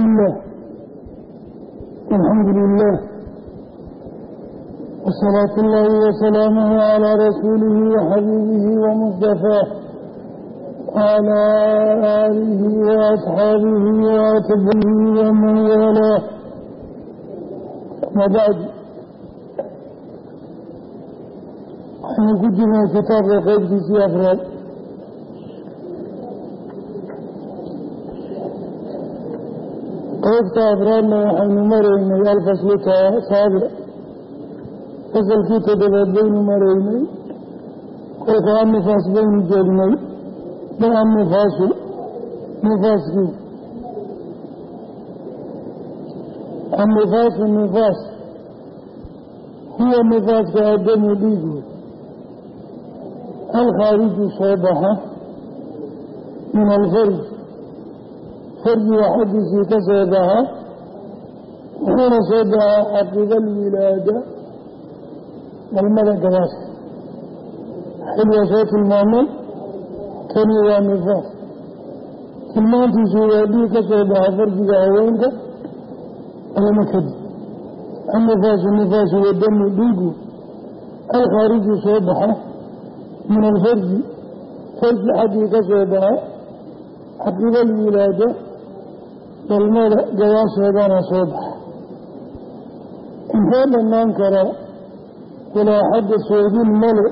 الله الحمد لله وصلاة الله وسلامه على رسوله وحبيبه ومصطفاه وعلى آله وأصحابه وأتبعه ومن والاه وبعد waxaynu ku jirnay kitaabka qeybtiisii afraad Qeybta afraadna waxaynu maraynay alfaslu saabic fasalkii toddobaad baynu maraynay. Kolka annifaas baynu joognay. Ma annifaasu nifaaskii annifaasu nifaas huwa nifaaska aadamu dhiigu alkhaariju soo baxa min alfarj farjiga xaggiisii ka soo baxa wuxuuna soo baxaa caqiba alwilaada dhalmada gabaaska xilwa soo tilmaamay kani waa nifaas. Tilmaantiisu waa dhiig ka soo baxa farjiga haweenka dhalmo kadib. Annifaasu nifaasu wadamu dhiigu. Alkhaariju soo baxa min alfarji farji xaggii ka soo baxa caqiba alwilaada dhalmada gabaasheedana soo baxa. Intee dhammaan karaa? Walaa xadda soodin male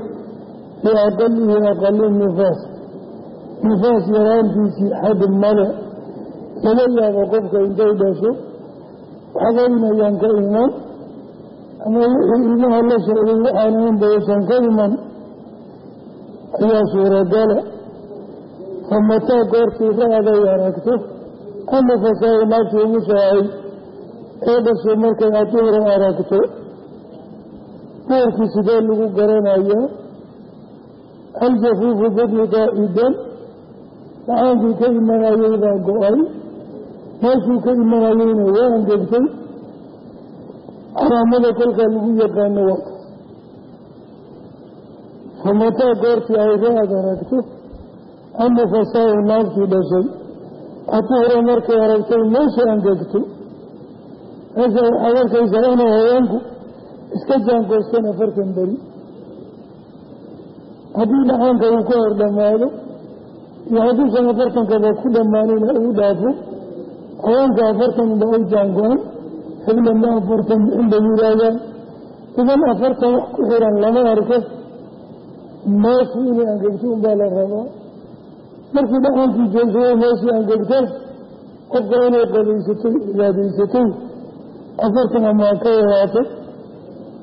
biaqalihi aqali nifaas. Nifaas yaraantiisii xad male. Laga yaabo qofka intay dhasho. Waxbaynayaan ka iman. Ama wixii ilmaha la socday waxaanayn baysan ka iman. Ayaa suuragala. Famataa goortii ra-day aragto ama fasaa naagtii ugu saahay ee dhashay markay aduhra aragto goorkii sidee lagu garanayaa aljafuufu badi qaa'idan lacaankii ka imanayay baa go'ay meeshuu ka imanayeyna waa angegtay calaamada kolkaa lagu yaqaano waka famataa goortii ay ra'ad aragto ama fasaa naagtii dhashay aduhra markay aragtay meesha angegto meesha waxaad arkaysaa inay haweenku iska jaangoosteen afartan beri. Haddii dhacaanka uu ka hor dhammaado iyo hadduusan afartankaba ku dhammaanina uu dhaafo haweenka afartan ba ay jaango-an xiblanna afartan bixin bay yihaahdaan idan afartan wax ku xiran lama arko meeshu inay angegto unbaa la rabaa markii dhacaankii joogsaday meeshii angegto qofka inay qadaysatay cibaadaysatay afartan ama ha ka yaraato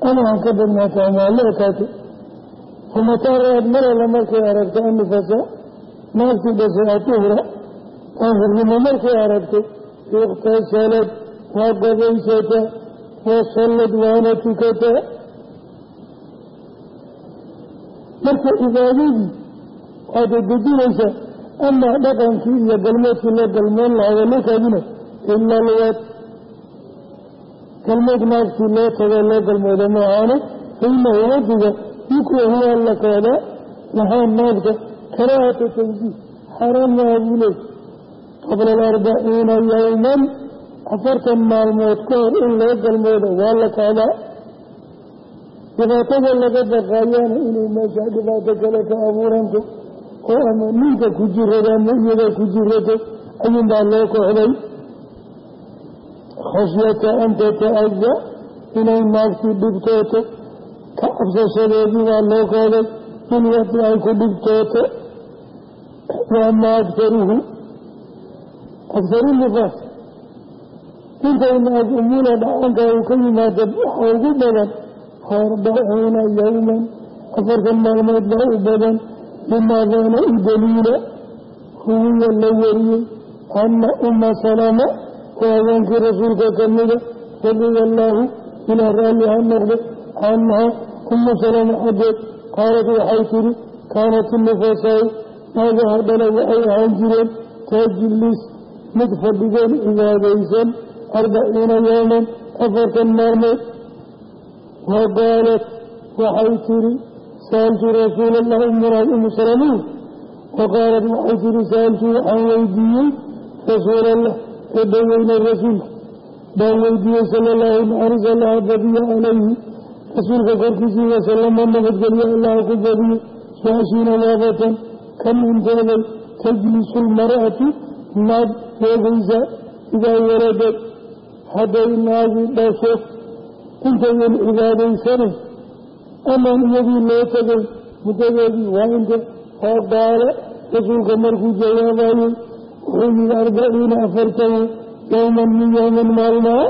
ama ha ka badnaato ama ha la ekaato famataa ra'ad marala markay aragto anifasa naagtii dhashay aduhra daahirnimo markay aragto iqtasalad waa qabaysata waa sallad waana tukataa marka cibaadadii waad dedejinaysaa amaa dhaqankii iyo galmeedkii loo galmoon lahaa walakaadina ilaa luwaad galmeed naagtii loo tago loo galmooda maahaane fainahu wadiga yukrahu waa la koodaa lahaa naagta karaahata tansiih xaaraan maaha qabla alarbaciina yowman afartan maalmood ka hor in loo galmooda waa la koodaa dhibaatada laga baqaayaana inay meesha dhibaato kale ka abuuranto oo ama ninka ku jirado ama iyada ku jirato ayuunbaa loo kooxday. Khashyata an tata'ada inay naagtii dhibtooto. Ka cabsashadeedii baa loo kooday in wadi ay ku dhibtooto. Wa ama agtaruhu agtaru nifaas intay naag umula dhacanka uu ka yimaada waxa ugu badan arbacuuna yowman afartan maalmood baa u badan limaadaana u daliila huwiya la wariyey ana uma salama oo haweenkii rasuulka ka mida radiya allaahu ilaa raalli ha noqdo canhaa umu salama xaggeed qaalad waxay tidhi kaanat nifasaay naagaha dhala waxay ahaan jireen taajiliis mid fadhigeen cibaadaysan arbaciina yowman afartan maalmood wa qaalat waxay tidhi saaltu rasuula allah umuraad umu salamiin wa qaalat waxay tidhi saaltu waxaan weydiiyey rasuulallah soo dhaweynay rasuulka baan weydiiyey sala allahu naxaris allaha badiya calayhi rasuulka korkiisii wasalama nabadgelyo allaha ku badiye su'aashiina waabatan kam inteeday tajlisu lmar'atu naag joogaysa idaa waradad hadday naagi dhasho intayan cibaadaysanin amaan iyadii loo tegay muddadeedii waa oo qaale rasuulka markuu jawaabayey wuxuu yihi arbaciina afartan yowman min yowmin maalmaa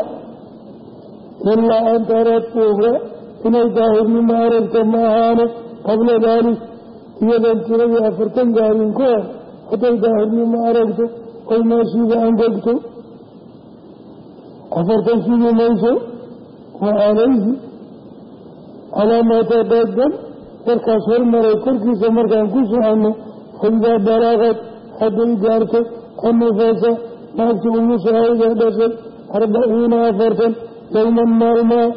ilaa an tara tuura inay daahirnimo aragto ma ahaane qabla daalik iyadan tiradii afartan gaarin ka hor hadday daahirnimo aragto oy meeshiiba angegto afartan sidii mayso wa calayhi calaa maa taqadam warkaas hormaray korkiisa markaan ku soconno faidaa balagad hadday gaarto annifaasa naagti umusaayda dhashay arbaciina afartan yowman maalmaa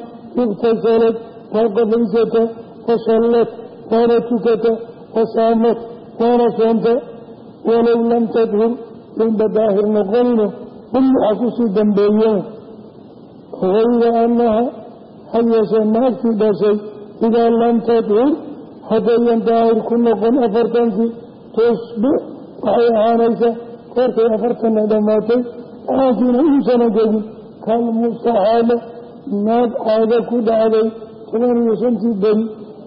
iktasalad waa qabaysata wasallad waana tukata wasaamat waana soonta walow lam tadhur inba daahir noqonino dul waxaa ku sii dambeeyeen hayra annaha ha naagtii dhashay idaa lam tadhur haddayan daahir ku noqon afartankii tusbix waxay ahaanaysaa koortay afartanna dhammaatay aankiina uusana gegin kalmustaxaala naag caado ku dhacday toban iyo shantii beri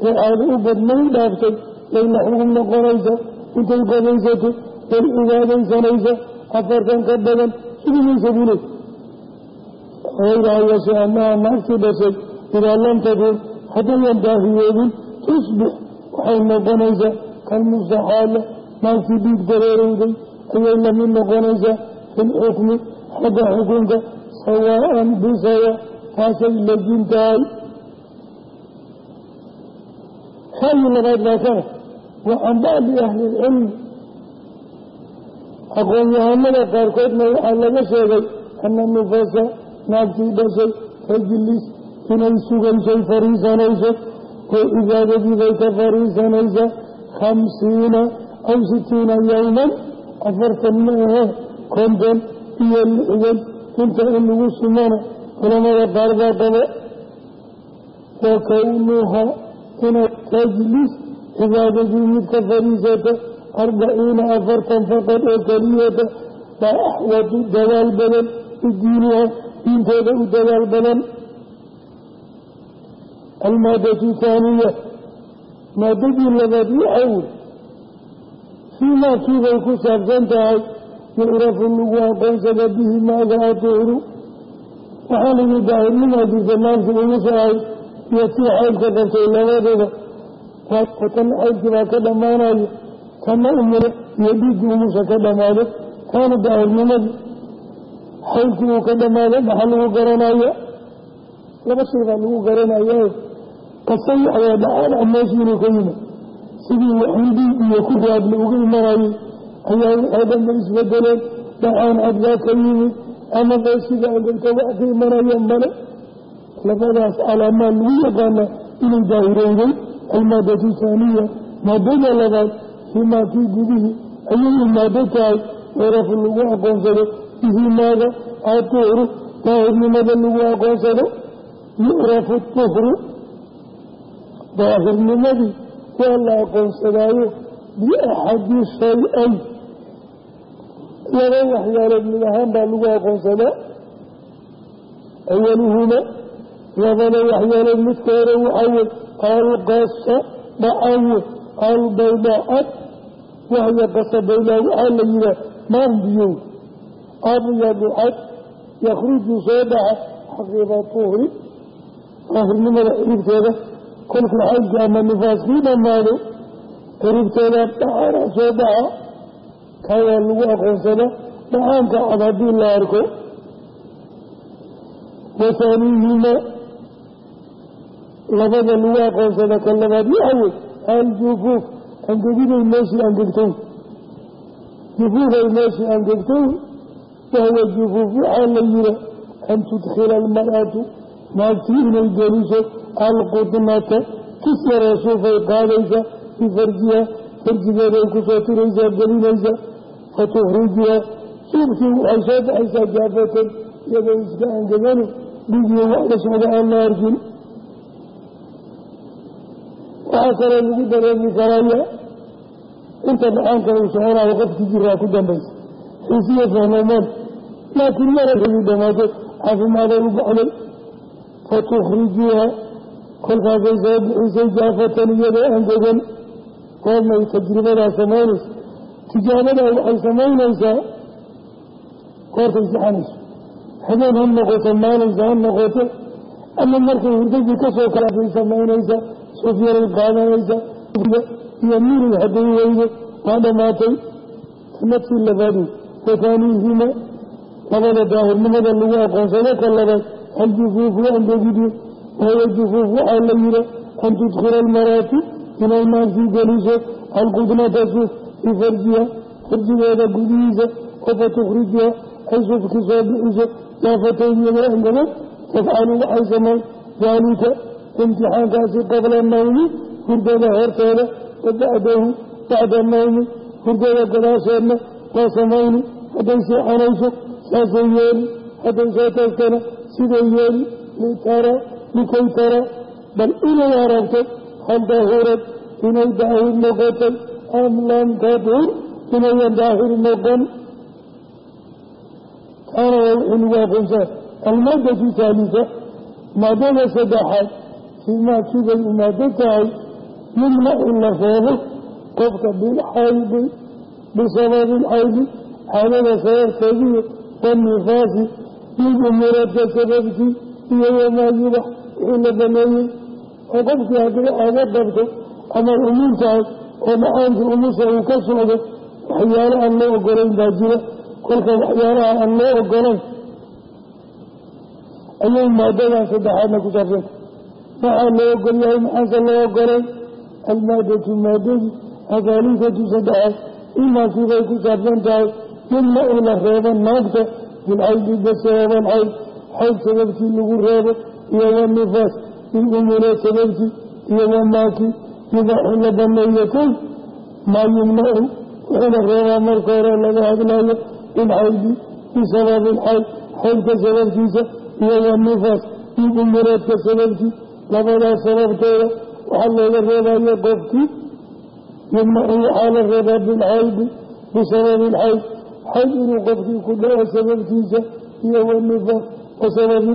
ee caado u badnayn dhaaftay yay la xugum noqonaysa intay qabaysato way cibaadaysanaysa afartan ka badan sugimaysa bule. Hayraha yeeshe annaha naagtii idaa lam tadur haddayan daahiyoodin tusbix waxay noqonaysaa kalmustaxaala naagtii dhiig dareerowday ayay la mid noqonaysaa filxukmi xagga xukunka sawaaan bisawa taasay lejin tahay. Ra'yi labaad baa wa can bacdi ahli ilcilmi aqoon-yahanada qaarkoodna waxaa laga sheegay ana nufasa naagtii dhashay tajlis inay sugaysay fariisanayso oo cibaadadiibay ka fariisanaysa khamsiina aw sitiina yowman afartan ma ahe konton iyo lixdan inta in lagu sumana culamada qaar baa qaba wa kownuha inay tajlis cibaadadii mid ka fadhiisata arbaciina afartan faqad oo keliyata baa axwadu dadaal badan bidiiniha diinteeda u dadaal badan almaadatu taaniya maadadii labaad waxaa wey fii maa kiibay ku saabsan tahay yucrafu lagu aqoonsada bihi maaga atuhru waxaa lagu daahirnimaa jirta naagti umusa ahay iyo tii xaydka qabtay labaduba watan xaydkii baa ka dhammaanaya kana umule iyo dhiiggii umusha ka dhammaado. Kaana daahirnimadii xaydkii uu ka dhammaado maxaa lagu garanaya laba shay baa qasay ayaa dhacaan meeshii inuu ka yimid. Sidii waxindii iyo ku raadla uga imanayay ayaa waxoo dhan ba isbedeleen. Dhacaan cadbaa ka yimid ama meeshiga angegta wax ka imanaya male labadaas calaamaa lagu yaqaana inay daahirowday almaadatu taaniya maadada labaad fii maa kii gudihii ayay imaado tahay. Warafu lagu aqoonsado bihi maaga atuhru daahirnimada lagu aqoonsado yucrafu tuhru daahirnimadii waa la aqoonsadaayo biaxadi shay-ay laba waxyaalood ahaan baa lagu aqoonsadaa awaluhuma labada waxyaalood midka hore waxaawey alqasa dhacawe albaydacad wahya qasa waxaa la yihaah maan biyow abyadu yakhruju soo dhaca xaqiiba daahirnimada xiribteeda kolkuu xaydka ama nifaaskii dhammaado xiribteeda dhacaana soo baxa kawaa lagu aqoonsada dhacaanka cad haddii la arko. Wahaanihima labada lagu aqoonsada ka labaad waxawey aljufuuf angegiday meeshii angegtow jufuufay meeshii angegtow wahuwa jufuuf waxaa la yiha an tudkhila almar'atu naagtii inay geliso alqudnata kis yaroo suufay qaadaysa fii farjiha farjigeeday ku soo tiraysaa gelinaysa fa tukhrijuha iibkii waxay soo baxaysaa jaafatan iyadoo iska angegano dhigiyo wax la socda aan la arkin. Waxaa kaloo lagu dareemi karaya inta dhacaanka uu soconayo qofkii jiraa ku dambaysa xiisiya fahmamaan laakiin maragii dhamaato caafimaaday u baxday. Fatukhrijuuha kolkaasay soo bixisay jaafatan iyadoo angegan goormay tajribadaa samaynaysa tijaabadaa waxay samaynaysaa. Goortay sixanayso habeen ha noqoto maalinsa ha noqoto. Ama markay hurdadii ka soo kalaabay samaynaysa sufyaray qaadanaysa iyo mirig hadday weydo waa dhammaatay sannadkii labaadu wataaniihima labada daahirnimada lagu aqoonsado ka labaad aljufuufu angegidyo wahuwa jufuuf waxaa la yidha an tudkhila almaraati inay naagtii geliso alqudnata suuf fii farjiha farjigeeda gudihiisa oo fatukhrijuha ay suufki soo bixiso yaafatayn iyadoo angaban tafcalu waxay samayn daalika imtixaankaasi qabla nawmi hurdada horteeda wa bacdahu bacda nawmi hurdada gadaasheedna waa samayni hadday seexanayso saasay yeeli hadday soo taagtana siday yeeli litara likay tara bal inay aragto hal daahurad inay daahir noqotay am lam tadhur inayan daahir noqon taana waa wixii lagu aqoonsaa maadada saddexaad fiimaakii bay imaado tahay yumnacu la reebo qofka bilxaydi bisababi ilxaydi caadada sababteediyo wanifaasi mid umuradka sababtii iyo wamaa la baneeyey oo qofkii hadday caado qabto ama tahay oo dhacaankii umusa uu ka socdo waxyaalo aan loo ogolayn baa jira. Kolka waxyaalaha aan loo ogolayn ayay maadadan saddexaadna ku saabsanta maxaa loo ogol yahay? Maxaase loo ogolayn almaadatu maadadii athaalithatu saddexaad imaakibay ku saabsan tahay. Yumnacu la reebo naagta bilcaydi basababal xayd xayd sababtii lagu reebo iyo wanifaas bilumure sababtii iyo wamaaki yubaxu la baneeyatay maa yumnacu la reebaa marka hore laga hadlayo bilxaydi bisababi ilxayd xaydka sababtiisa iyo wanifaas bilumureedka sababtii labadaas sababtooda waxaa looga reebayo qofkii yumnacu waxaa la reebaa bilxaydi bisababi ilxayd xayd inuu qofkii ku dhaco sababtiisa iyo wanifaas wa sababi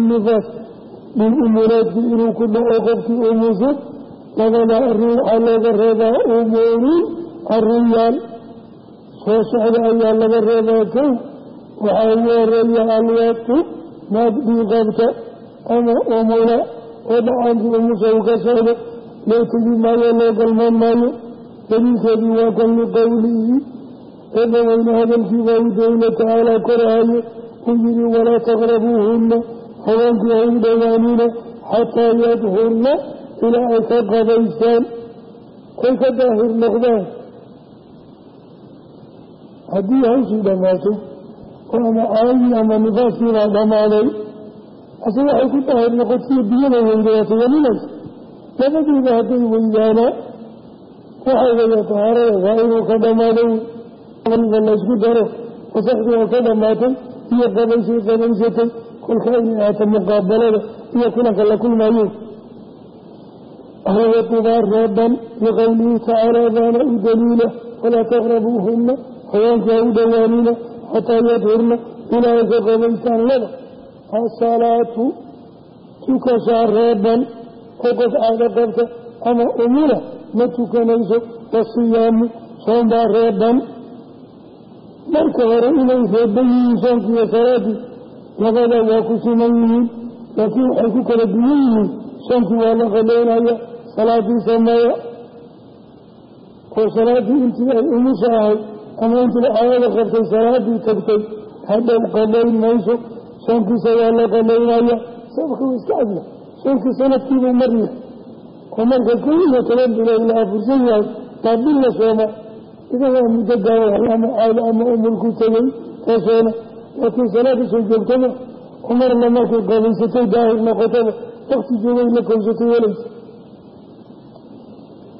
nifaas bilumureedki inuu ku dhaco qofkii umuso labada arrin waxaa looga reebaa umuurin arrinyaal soo socda ayaa laga reebaa kow waxaa ugu horreeya alwaqtu naag dhiiqabta ama umula oo dhacaankii umusa uu ka socdo. Loo tegi maayo loo galmaan maayo daliilkeedii waa kan liqowlihi u walaa taqrabuuhunna haweenkii ha u dhowaanina xataa yadhurna ilaa ay ka qabaystaan ay ka daahir noqdaan? Haddii hawshii dhammaatay oo ama caadii ama nifaaskiibaa dhammaaday. Ase waxay ku daahir noqotiyo biyada weydaata yaminaysa labadiiba hadday weydaana waxay waya tahaarada inuu ka dhammaado waliba laysku daro wasakdii oo ka dhammaatay iyo qabaysay qabaysatay kolka inay ahaato muqaabalada iyo kulanka la kulmayo ahwadugaa reeban liqowlihi tacaala baana u daliila walaa taqrabuuhunna haweenkii ha u dhowaanina xataa yadhurna ilaa ay ka qabaystaan laba. Asalaatu tukashaa reeban oo qof caado qabta ama umula ma tukanayso wasiyaamu soonbaa reeban marka hore inay reeban yihiin soonki iyo salaadii labada waa ku siman yihiin laakiin waxay ku kala duwan yihiin. Soonkii waa la qaleynaya salaadii sameeya. Oo salaadii intii ay umusha ahayd ama intii caadada qabtay salaadii tagtay hadhow qaleyn mayso. Soonkiisa waa la qaleynaya sababka wa iska cadla soonkii sanadkiibuu marya oo marka kow iyo toban bilood la afursan yahay baa bil la sooma. Idagaa muddo gaawa ama caado ama umulku tegay taasoona laakiin salaada soo joogtaba umarna markay qabaysatay daahir noqotaba wakti joogay la kowsatay walaysa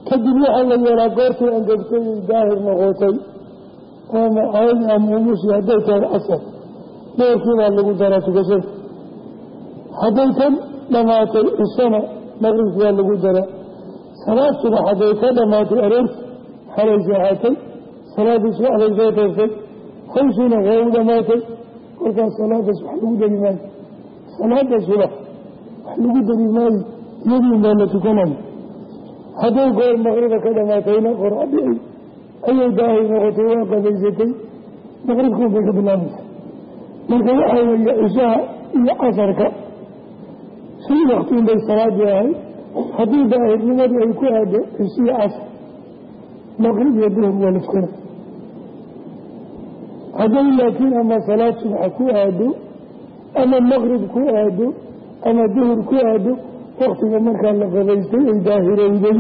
kadib waxaa la yeelaa goortii angegtay ay daahir noqotay ama caadi ama hadday tahay casar. Doorkii baa lagu daraa tukashada hadday kan dhamaatay cisana maqribkii baa lagu daraa. Salaad subax hadday ka dhamaatay aroorti xalay seexatay salaadii subaxday soo toortay hawshiina waa u dhamaatay kolkaas salaadaas wax lagu dari maayo. Salaada subax wax lagu dari maayo iyadiin baa la tukanaya hadday goor maqriba ka dhamaatayna qoraadhicii ayay daahir noqotay waa qabaysatay maqribkuun bay ka bilaabaysa marka waxaa weeye cishaha iyo casarka shan waktiin bay salaadii ahay. Haddii daahirnimadii ay ku aado cishiyo casar. Maqrib iyo duhur waa la tukana hadday laakiin ama salaad subaxa ku aado ama maqrib ku aado ama duhur ku aado waktiga markaa la qabaystay ay daahirowday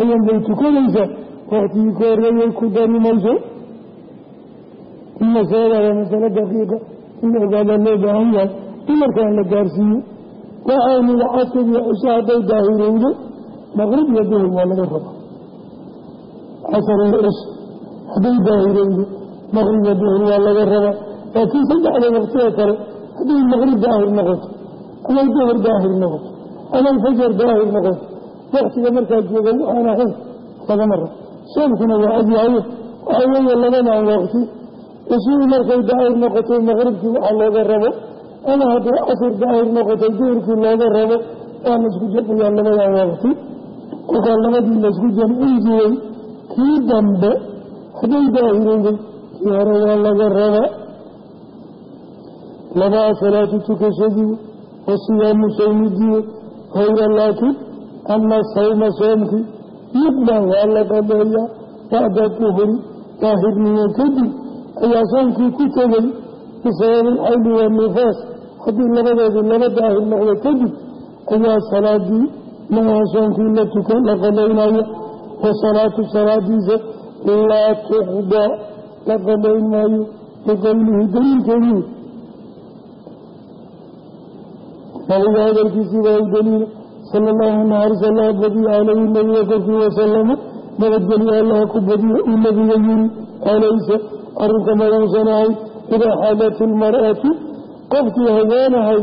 ayan bay tukanaysaa waktigii ka horeeyay ku dari mayso in masalada waa masalo daqiiqa in la ogaadaa loo baahan yahay in markaan la gaarsiiyo. Waxaa nida casir iyo cisho hadday daahirowdo maqrib iyo duhur waa laga rabaa. Casar iyo cisho hadday daahirowdo maqrib iyo duhur waa laga rabaa. Laakiin saddexda waqtiga kale hadday maqrib daahir noqoto ama duhur daahir noqoto ama fajar daahir noqoto waktiga markaa jooga waxaan ahayn lagama rabo. Soomkuna waa adyahaye waxaa weeye labadan waqti. Cishihii markay daahir noqotay maqribkii waxaa looga rabo ama hadday casir daahir noqotay duhurkii looga rabo waa la isku jamciyaa labadan waqti. Kolkaa labadii la isku jamcin kii dambe hadday daahirowday kii hore waa laga raba labaa salaatu tukashadii wa siyaamu sawmidiiwe hayra laakiin ama sawma soomkii yuqban waa la qabeeyaa bacda duhuri daahirniyo kadib ayaa soomkii ku tegay bisababi alxayli waanifaas haddii labadoodii laba daahir noqdo kadib ayaa salaadii maaha soomkii la tukan la qabaynaya. Wa salaatu salaadiisa laa tuqdaa la qabayn maayo biqowlihi daliilkeedii nabiga hadalkiisii baa u sala allahu naxaris allaha badiyo caleyhi nabiga korkii wasalama nabadgelyo allaha ku badiyo uu nabiga yiri alaysa arrinka maduusan ahayd idaa xaadat ilmar'atu qofkii haweenahay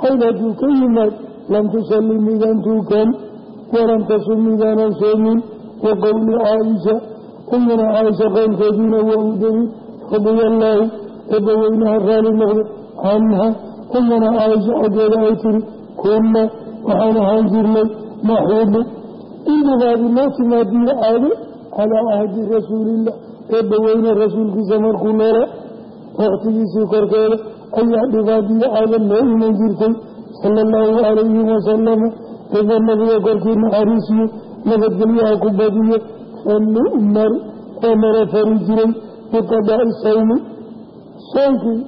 xayd hadduu ka yimaad lam tusalli midaan tuukan walam tasum midaanan soomin wa caaisha umuna caaisha qowlkeediina waa u daliil radia allaahu eebbaweynaha raali noqdo canha umuna caaisha xaggeeda ay tiri kunna waxaan ahaan jirnay naxiidu indibaadi noo timaadiyo caado calaa ahdi rasuulillah eebbaweyne rasuulkiisa markuu noola wakhtigiisii korkeeda ayaa dhibaadiyo caado noo iman jirtay sala allahu calayhi wasalama eeba nabiga korkii naxariisiyo nabadgelyaha ku badiyo fanu'mar oo nala fari jiray biqadaa'i sawmi soonkii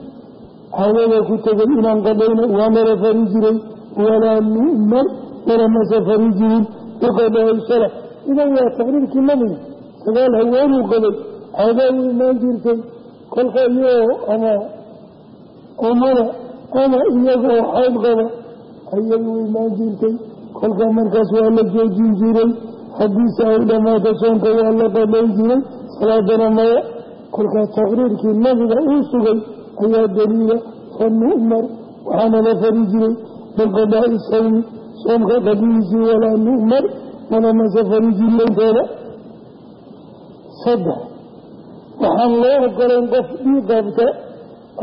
caadada ku tegay inaan qadayno waa nala fari jiray walaa nu'mar nalamase fari jirin biqadaa'i sala idan waa taqriirkii nabiga sagaal haweenuu qabay caadaa u imaan jirtay kolka iyagoo ama umada ama iyagoo xayd qaba ayagu u imaan jirtay kolka markaas waa la joojin jiray haddiise ay dhammaato soonka waa la qadayn jiray salaadana maya. Kolkaa taqriirkii nabiga uu sugay ayaa daliila fa nu'mar waxaana la fari jiray biqadaa'i sawmi. Soomka qadihiisii walaa nu'mar nalamase fari jirintooda saddex. Waxaan loo ogolayn qof dhii qabta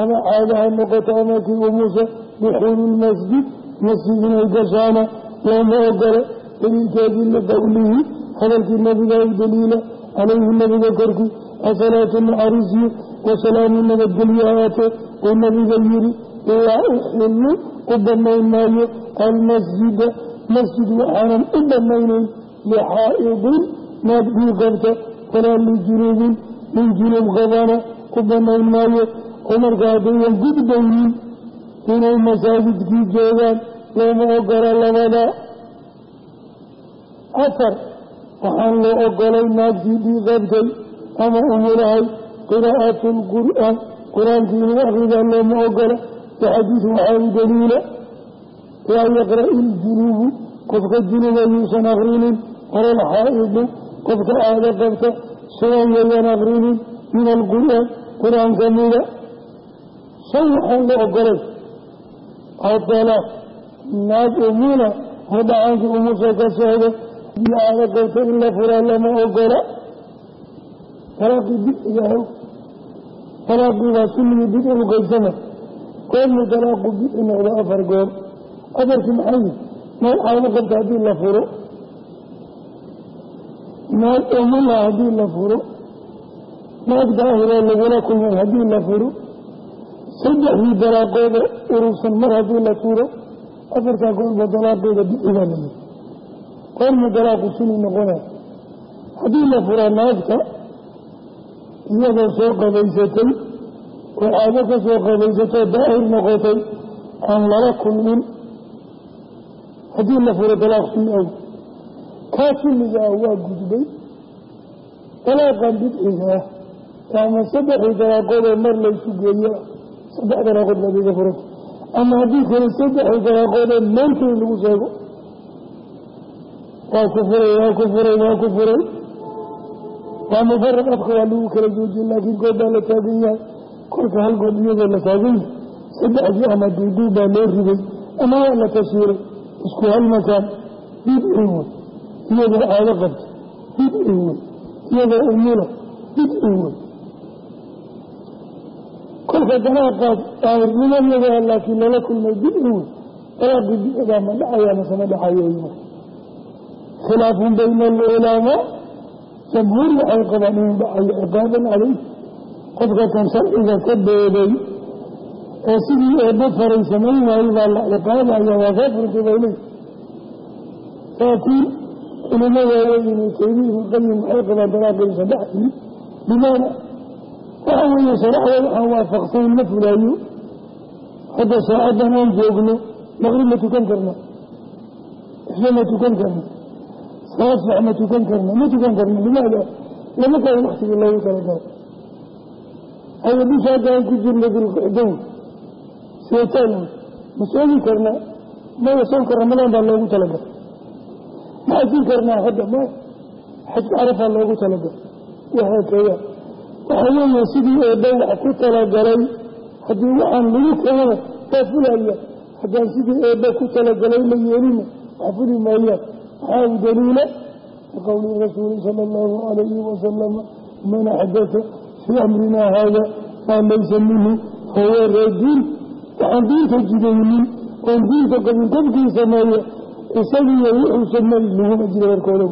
ama caadaha noqoto ama kii umusa duxuululmasjid masjid inay gashaana looma ogola daliilkeedii liqowlihi hadalkii nabiga u daliila calayhi nabiga korkii asalaatu naxariisiyo wasalaamu nabadgelyo ahaatee uu nabiga yiri laa uxilu u banayn maayo almasjida masjid waxaanan u banaynayn lixaa'idin naad dhii qabta walaa lijunuubin min junuub qabana u banayn maayo oo marka haddayan gudbaynin inay masaajidkii joogaan looma ogola labadaa afar waxaan loo ogolay naagtii qabtay ama umulahay qiraa'atu lqur'aan qur'aankii inuu akridaa looma ogola waxadiis waxaa u daliila laa yaqra'i iljunuubu qofka junuba yuusan akrinin walal xaa'idu qofka aada qabta sugan yayan akrinin min alqur'aan qur'aan ka mida shan waxaan la ogolay adalaaq naag umuna oo umusha ka socda iyo aada qabta in la furaa lama ogola. Talaaqii bidciga how talaaqii baa sunnigii bidci u qaybsama goormuu talaaqu bidci noqdo afar goor. Afarkii maxay? Yihi naag caado qabta haddii la furo. Naag umula haddii la furo. Naag daahiroo lagula kulmay haddii la furo. Saddexdii dalaaqooda urursan mar haddii la tuuro. Afartaa goorba dalaaqeeda bidci baa layihi goormuu dalaaqu suni noqonay haddii la furaa naagta iyadoo soo qabaysatay caado ka soo qabaysatoo daahir noqotay aan lala kulmin. Haddii la furo dalaaq sunni ow kaa sunniga ah waa gudbay. Dalaaqan bidciga ah ama saddexdii dalaaqoodoo mar laysu geeyo saddex dalaaqood baad iga furata ama haddii kale saddexdii dalaaqoodoo maantay lagu sheego waa ku furay waa ku furay waa ku furay waa mufaraq afka waa lagu kala joojin laakiin good baa la taagan yahay. Kolka hal good iyadoo la taagan yahay. Saddexdii ama duuduub baa loo riday ama waa la tashiiray isku hal makaan. Bidci wey iyadoo caado qabta bidci wey iyadoo umula bidci wey kolka dalaaqaas daahirnimadeeda laakiin lala kulmay bidci wey dalaaqii bidcigaa ma dhacaya mase ma dhacayo khilaafun bayna alculamaa jamhuur waxay qabaan inuu dhacayo ciqaaban caleyh qofka kan sharciga ka beeday oo sidii eebba faray samayn waayey baa la ciqaabaya waa kaa furtay laakiin culimada ibnu taymiya ibnu qayim waxay qabaan dalaaqaysa dhacii bimaana waxa weeye sharaxda waxaan waafaqsayn ma fulaayo. Hadda saacaddan aan joogno maqrib ma tukan karna isla ma tukan karna salaad sax ma tukan karna ma tukan karna limaada lama kala waktigii loogu talagalo haya bisha haddaan ku jirna dilqicdow seetaan ma soogi karnaa maya soonka ramadaan baa loogu talagalay. Ma xajin karnaa hadda ma xajka carafaa loogu talagalay. Wahaakada waxaa weeye sidii eebba wax ku talagalay haddii waxaan lagu keenana waa fulaya haddaan sidii eebba ku talagalay la yeelina wax fuli maayaan maxaa u daliila liqowli rasuuli sala allahu calayhi wasalama man axdata fii amrinaa haada maa laysa minhu fahuwa raduun waxaan diinta jidaynin oon diinta qabin qofkii sameeya isagiiyo wuxuu sameey laguma jira warkoodow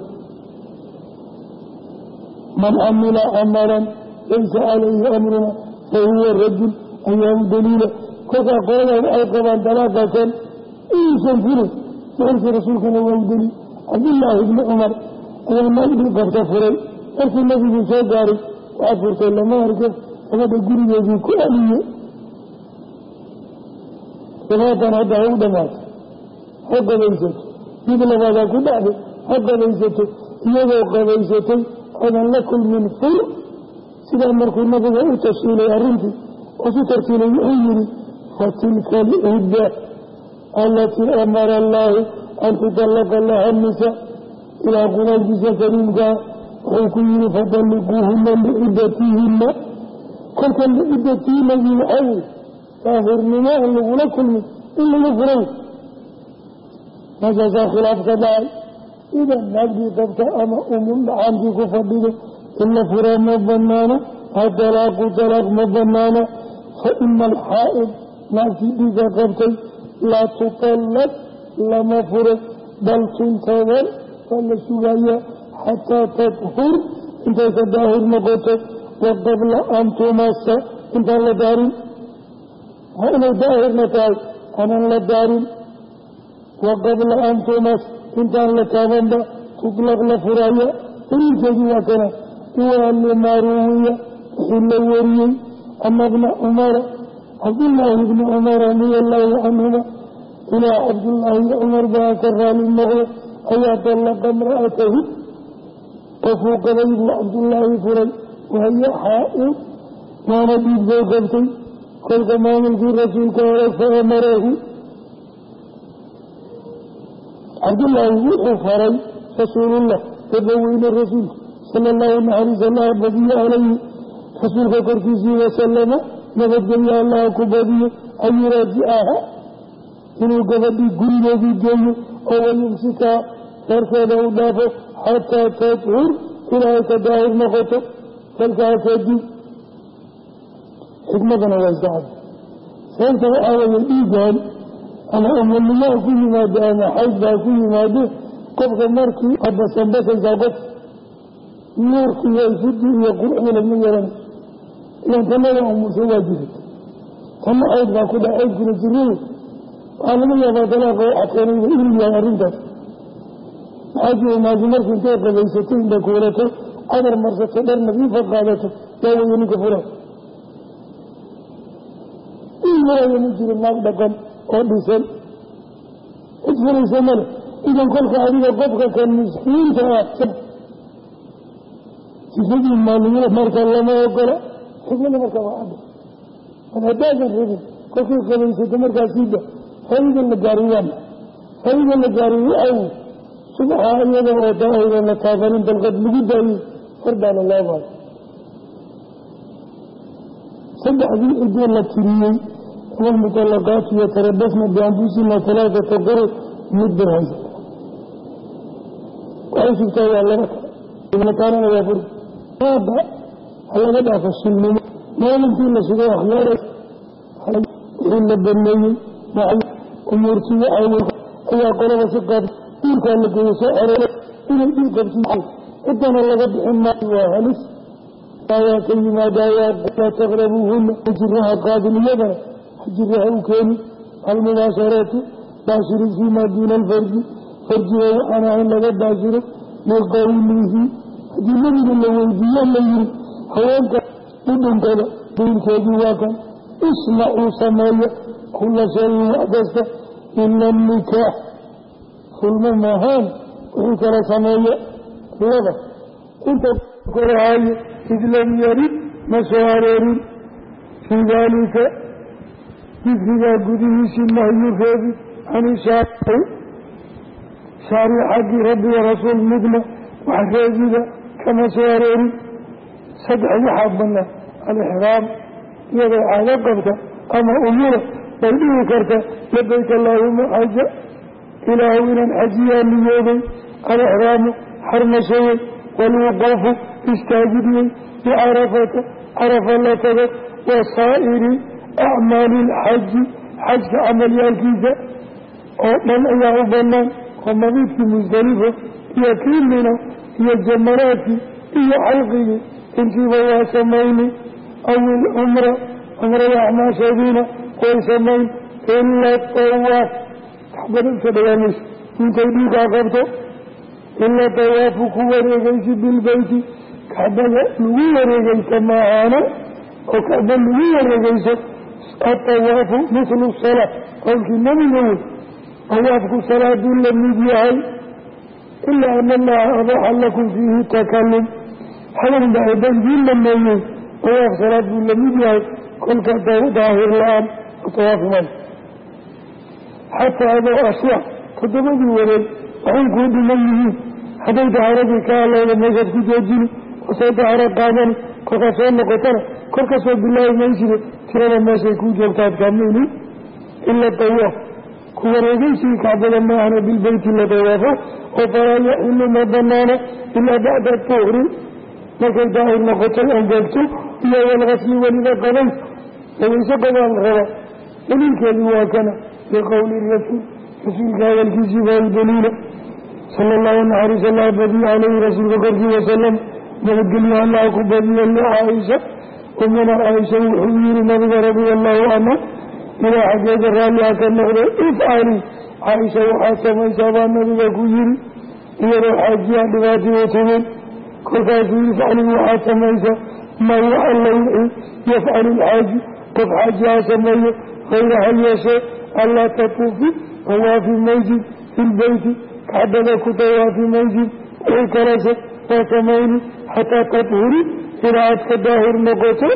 man camila camalan laysa calayhi amruna fahuwa rajul ayaa u daliila kolkaa qoladaa waxay qabaan dalaaqatan inuusan fulin ficilkii rasuulkana waa u daliil cabdillaahi ibni cumar ayaa naag dhib qabta furay markii nabigu soo gaaray waxaa furtay lama arko gabadha gurigeedii ku aliye dabaatan hadda ha u dhamaato ha qabaysato mid labaadaa ku dhacday. Ha qabaysato iyadoo qabaysatay oodan la kulmin fur. Sidaa markuu nabiga u tashiilay arrintii oo su tartiilay wuxuu yihi fatilka alcidda alatii amara allaahu an tutallaqa laha nisa ilaa quraankiisa kariimkaa wuxuu ku yihi fadalliquuhuna liciddatihinna kolka liciddatihinadii waxaa wey daahirnimo aan lagula kulmin in lagu furay meeshaasaa khilaaf ka dhacay idan naagdii qabta ama umun dhacaantii ku fadhido in la furaa ma banaana adalaaqu dalaaq ma banaana fa ina alxaa'id naagtii dhiiga qabtay laa tutallaq lama furo bal tuntadar waa la sugayaa xataa tadhur intay ka daahir noqoto wa an tumasa intaan la daarin. Waa inay daahirna tahay aanan la daarin. Wa an tumas intaan la taabanba tutlaq la furaya daliilkeedii waa kana waa limaa ruwiya wixii la wariyey. Ana bna cumara cabdullaahi bni cumar radia allaahu canhuma ilaa cabdullaahi cumar baa ka raali noqda ayaa dallaqa imra'atahu qofuu qabay buu cabdullaahi furay wahiyo xaa-id waana dhiig bay qabtay kolka maamulkii rasuulka hore fa cabdullaahi wuxuu faray rasuulullah dabaweyne rasuulka sala allahu naxariis allaha badiyo calayhi rasuulka korkiisii wasalama nabadgelyo allaha ku badiyo an yuraajicaha inuu gabadhii gurigeedii geeyo oo wayumsikaa reerkeeda u dhaafo xataa tadhur ilaahay ka daahir noqoto. Kalkaa kadib xikmadana waa iska cad sababta waxaa weeye dhiigan ama umulnimaa ku yimaado ama xayd baa ku yimaado qofka markii abasanbasaysaa qof nuurki iyo ifidi iyo quruxda lama yeelan ilan tanada umulsa waa jirata tanna xayd baa ku dha xaydkuna jirada waxaa laga yaabaa dalaaqa waxa keenayba inuu yahay arrintaas maxaa jira naagi markii intay qabaysato inba kuulato cadar marsato dhar nadiifa qaadato yaa weye ninka fura inmaraya ma jiro naag dhaqan oo dhisan cid furaysa male idan kolka adiga qofka kan miskiinta ah sifadii maalinimada marka lama ogola xikmada marka waa cadda mar haddaadan rabin kolkay qabaysato markaa siida faaida la gaariyaama faaida la gaariy waxaa subaxa iyada oo daahida la taabanin dalqad lagu daayey fardaana loo saddexdii cidoo la tiriyey walmutalaqaatu yatarabasna bianfusina talaatata quru mid bay haysata waxay sugtaa waa laba kale taanana waa furi. Aaba halaga dhaafo sunnimo. Maalintii la sugo akhyaar wixii la baneeyey umuurtii waxaa ayaa qolaba si qaab dhiilkaa la geeyo soo xereeyo inay dhiil qabsiiso cidana laga bixin maayo waa halis. Ayaa ka yimaadaa laa taqrabuuhuna jiraha qaabiliyadana jiraha u keeni. Almubaasharatu baashiru fiimaa duuna alfarji farjiga waxaan ahayn laga baashiro liqawlihi haddii nabiga la weydiiyo la yiri haweenka dhudhunkada diilkeedii waa kan. Ismacuu sameeya kula shayin wax ila nikaax fulmo maahaan wixii kala sameeya laba inta korahaayo id lam yarid ma soo aroorin fii daalika dikrigaa gudihiisii nahyu reebi can ishaari shaari xaggii rabbi wa rasuul midna wax reebida kama soo aroorin saddex waxaa banaan alixraam iyadoo caado qabta ama umura bay dhihi karta labayk allaahuma xaja ilaahu inaan xajiyaa niyooday alixraamu xarmashawey walwuquufu istaagidiyey bicarafata carafa la tago wa saa'iri acmaali ilxaji xajka camalyaalkiisa oo dhan ayaa u banaan oo mabiidkii musdalifo iyo kii mina iyo jamaraadkii iyo xalqigii intiiba waa samayni aw ilcumra cumrada acmaasheediina way samayn ila tawaaf waxbadan iska dhawaamaysa intay dhiigaa qabto ila tawaafu ku wareegaysi bilbeyti kacbada lagu wareegaysa maahaana oo kacba lagu wareegayso atawaafu mislu salaa qowlkii nabiga wey tawaafku salaaduu la mid yahay ilaa ana allaha abaxa lakum fiihi takalum. Hadal baa eebandiin lameeyey tawaaf salaad buu la mid yahay kolka daahir la'aan tawaafiman xataa adoo aswa toddobadii wareeg waxay kuu dhiman yihiin. Hadday dahaaradii ka halowda meeshaad ku joojini oo soo dahaaro qaadani kolkaad soo noqotana kor ka soo bilaabi mayside tirada meeshay kuu joogtaad kaamini ila tawaaf ku wareegaysigii kacbada maahana bilbeyti la tawaafo oo falaa yaxilu ma banaana ilaa bacda tuhri markay daahir noqotay aan joogto iyo walkasli weliba qabays raba daliilkeedii waa kana liqowli rasuul rasuulka hadalkiisii baa daliila sala allahu naxariis allah badiyo caleyhi rasuulka korkii wasalam nabadgelyo allah ku badiyo licaaisha umuna caaisha wuxuu yihi nabiga radia allahu canha ilaa xaggeeda raalliha ka noqday ifcali caaisha waxaad samaysaa baa nabiga ku yiri iyadoo xaajiya u timid kolkaasuu ifcali waxaad samaysaa maa waxalla wixii yafcalu lxaaji qof xaaji ha sameeyo hayra ha yeeshee allaa tatuufi tawaafi maysid fi lbeyti kacbada ku tawaafi maysid wixii kalese waa samayni xataa tathuri ilaa aad ka daahir noqoto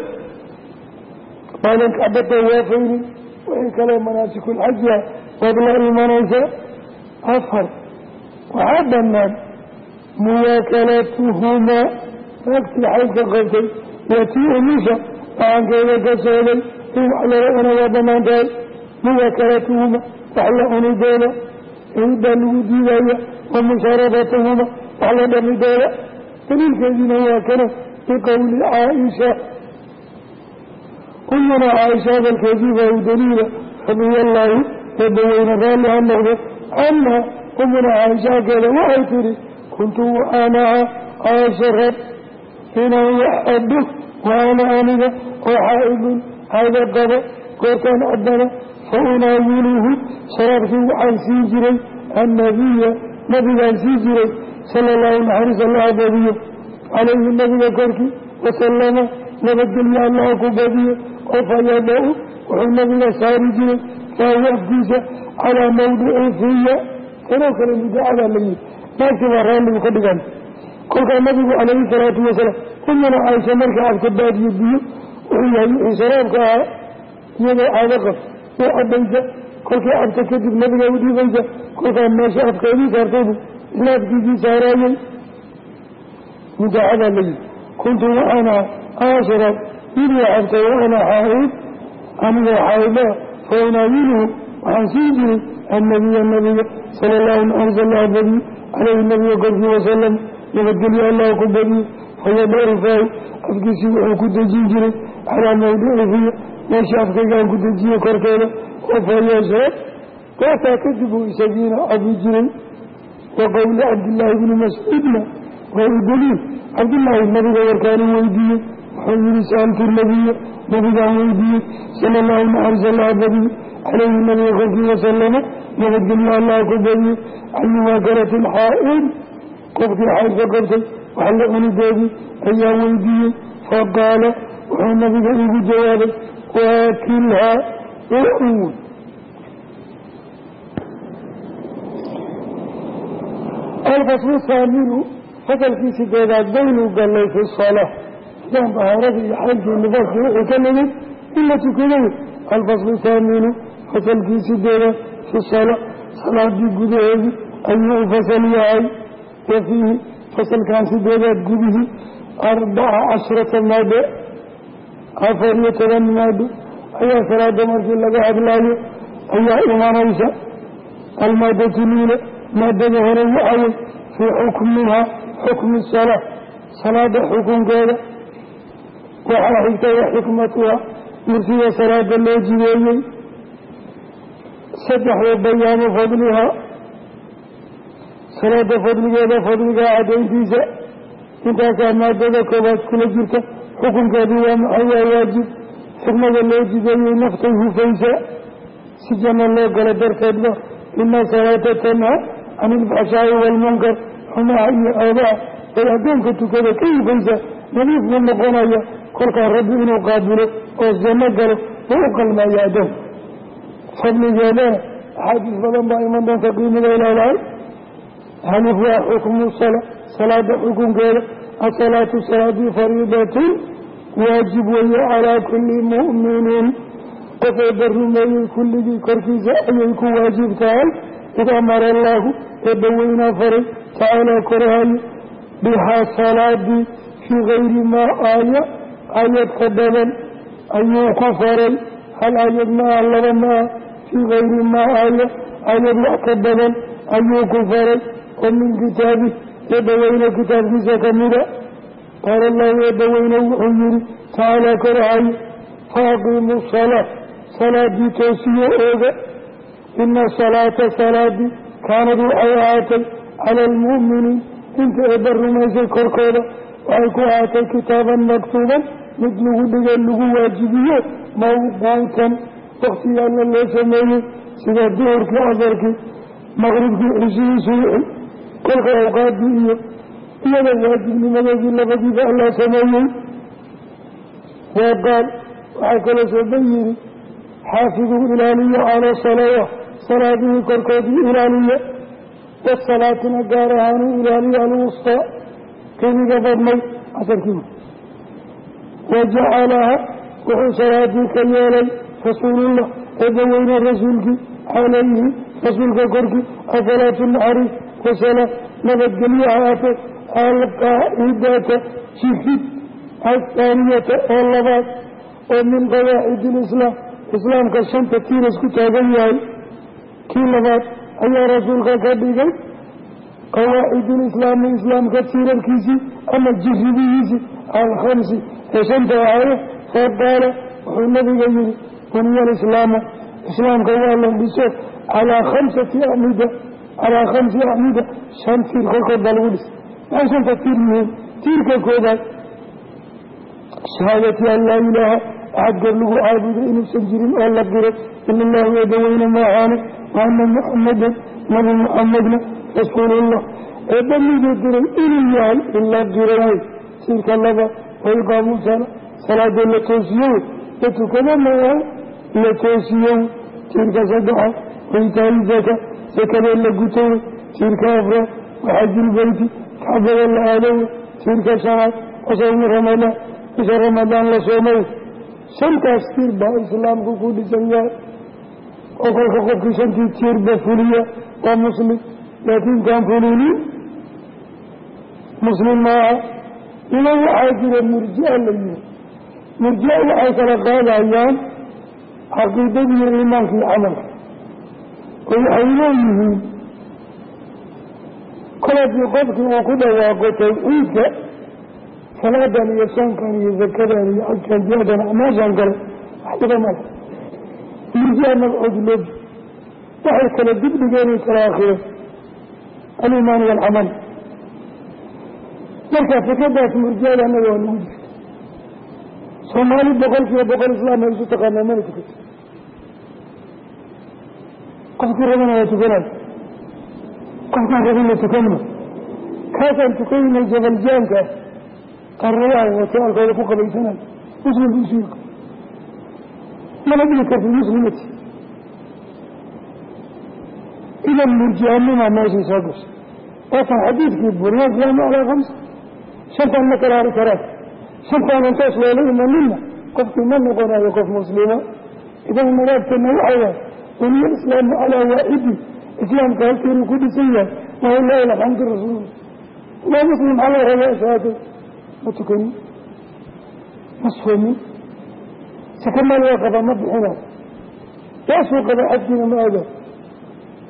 maadan kacba tawaafaynin wixii kale manaasikul-xaji ah waad la imanaysaa afar waxaa banaan muwaakalatuhumaa naagtii xaydka qabtay waa tii umusha dhacankeeda ka sooday in wax laga cuna waa bannaan tahay muwakalatuhuma wax la cunidooda baa lagu diidaya wa mushaarabatahuma wax la dhamidooda daliilkeediina waa kana biqowli caaisha umuna caaisha hadalkeedii baa u daliila radia allaahu eebbaweyne raalli ha noqdo. Canha umuna caaisha waxay tidhi kuntu waanaha caaisha rab inaan wax abo waana aniga oo xaa-idun hada qabo goortaan cabana fa sharaabkii waxaan siin jiray annabiya nabigaan sii jiray sala allahu naxariis allaha badiyo calayhi nabiga korkii wasalama nabadgelyo allaha ku badiyo oo fayada-u wuxuu nabiga saari jiray faahu calaa mawdici fiya tanoo kale mudacadaa la yihi naagtii baa raalligu ka dhigan. Kolkaa nabigu calayhi salaatu wasalaam umuna caaisha markii afka baadiyo biyo wuxuu yahay wixii sharaabka ahaa iyadoo caado qab way cabaysa kolkii cabta kadib nabiga u dhiibaysa kolkaa meesha afkeedii saartaybu isla afkiisii saaraayay. Mudaacadaa layihi kuntu waxaan aha ashraab midii cabtay waana xaaid anigoo xaaida fa unaawiluhu waxaan siin jiray annabiya nabiga sala allahu naxaris allah badiye caleyhi nabiga korkii wasalam nabadgelyo allah ku badiye fayadau faahu afkiisii wuxuu ku dejin jiray calaa mawdici fiya meeshii afkaygaan ku dejiye korkeeda oo fayasheed gootaa kadib uu isagiina cabi jiray wa qowli cabdillaahi bni mascuudna waa u daliil cabdillaahi nabiga warkaanu weydiiyey wuxuu yihi saaltu nabiya nabigaan weydiiyey sala allahu naxaris allah badiye caleyhi nabiga korkii wasalama nabadgelyo allah ku badiyey can muwaakarati alxaa-id qofkii xaydka qabtay wax la cunidoodii ayaa weydiiyey faqaala wuxuu nabiga igu jawaabay waakilhaa uun. Alfaslu saaminu fasalkii sideedaad baynuu gallay fi salaa sidaan bahaaradii iyo xaylkii nifaaskii wuxuu ka nimid in la tukaday alfaslu saaminu fasalkii sideedaad fi salaa salaadii gudaheedii ayuu u fasal yahay. Wa fiihi fasalkan sideedaad gudihii arbaca cashrata maado afar iyo toban maado ayaa salaada markii laga hadlaayo ayaa imanaysa almaadatu luula maadada hore waxawey fii xukmihaa xukmi salaa salaada xukunkeeda waxaa xigta wa xikmatuha murtida salaada loo jideeyey. Saddexda bayaanu fadlihaa. Salaada fadligeeda fadligaa cadayntiisa intaasaa maadada koobaad kula jirta xukunkeedii waa maxay waa waajib. Xikmada loo jideeyey naftay hufaysa. Si janno loo galo darteedba ina salaata tanha can ilfaxshaa'i waalmunkar xumaha iyo oobaha bay addoonka tukada ka hufaysa. Nadiifku noqonaya kolkaa rabbi inuu qaabilo oo janno galo buu u qalmaya addoonka fadligeedana axaadiis badan baa iman doonta qiimiday leedahay hanif waa xukmu sala salaada xukunkeeda. Asalaatu salaadii fariidatun waajib weeye calaa kulli mu'minin. Qof eebba rumeeyey kulligii korkiisa ayay ku waajib tahay. Id amara allaahu eebba weynaa faray tacaalaa korahaye bihaa salaadii fii kayri maa aaya aayad ka badan ayuu ku faray. Hal aayad ma ah laba ma ah fii kayri maa aaya aayad wax ka badan ayuu ku faray. Oo min kitaabi eebbaweyne kitaabkiisa ka mida qaala allahu eebbaweyne wuxuu yihi tacaalaa korahaye faaqiimu salaa salaadii toosiyo ooga ina salaata salaadii kaanad waxay ahaatay cala almu'miniin. Inta eebba rumaysay korkooda waxay ku ahaatay kitaaban maktuuban mid lagu dhigay lagu waajibiyo mawquutan waktigii alla loo sameeyey sida duhurkii casarkii maqribkii cishihii subuxi kolka awqaadii iyo iyada waajibnimadeedii labadiiba alla sameeyey. Waa qaal waxaa kaloo sooban yidhi xaafiduu ilaaliya calaa salaawa salaadihii korkoodii ilaaliya wasalaatina gaar ahaanuu ilaaliya alwustaa keliga badnay. Casarkii wajacalaha wuxuu salaadii ka yeelay rasuulullah eebbaweyne rasuulkii calayhi rasuulka korkii afalaatu naxariis wasalaam nabadgelyo ahaatee alqaacidata jifid athaaniyata oo labaad oo min qawaacidi ilislaam islaamka shanta tiiras ku taagan yahay. Kii labaad ayaa rasuulka ka dhigay qawaacidulislaami islaamka tiirarkiisii ama jiribihiisii alkhamsi ee shanta ahaye faqaala wuxuu nabiga yihi buniya alislaamu islaamka waa la dhiso calaa khamsati acmida calaa khamsi acmida shan tiir kolkood baa lagu dhis maxay shanta tiir yihiin tiirka koobaad. Shahaadati an laa ilaaha axad goor lagu caabudo inuusan jirin oo la diray ila allahu eebbaweyne maahaane waana muxamadan nabi muxamedna rasuulullah. Eebba miduu diray inuu yahay in la diro wey. Tiirka laba waiqaamu sala salaada la toosiyo wey. La tukada maaha la toosiyo wey. Tiirka saddexaad waitaayi zaka sakadee la guto wey. Tiirka afraad waxajilbeyti kacbada la aado wey tiirka shanaad wasawmi ramadaan bisha ramadaan la soomay shantaas tiir baa islaamku ku dhisan oo kolka qofkii shantii tiirba fuliya waa muslim laakiin kaan fulinin muslim maaha idan waxaa jira murjia la yihi murjia waxay kala qaadayaan caqiidadii iyo camalka oo waxay leeyihiin koladii qofkii uu ku dhawaaqo tawxiidka salaadan iyo soonkan iyo zakadan iyo xajkan jihaadan acmaashan kale waxdaba ma murjia magcood looji waxay kala dibdhigeen kala akhireen alimaan walcamal. Marka fikradaas murjiyada anaga waa nagu jirta soomaali boqol kiiba boqol islaam ay isu taqaanaa mana tukato qofkii rabana waa qofkaan rabina tukanma kaasaan tukanayna jabaljaanka qarrayaha wato alkooda ku qabaysanayo muslim buu isu yiko mana dhigi karti muslimati. Idan murjihanima meeshii soo gashay. Waakan xadiidkii buriya islaamu calaa khams. Shantaan ma kala karaan. Shantaan intoos loola imanina qofkii ma noqonayo qof muslima. Idan maraagtana waxaa waay buniya islaamu calaa waaxidi islaamka halkeenu ku dhisan yahay walilahi alxamdu rasuul waa muslim maxaa laga rabaa shahaaday ma tukanin ma soomin. Saka maal waa qabaa ma bixinayo yaasuu qaba xajkiina ma aadayo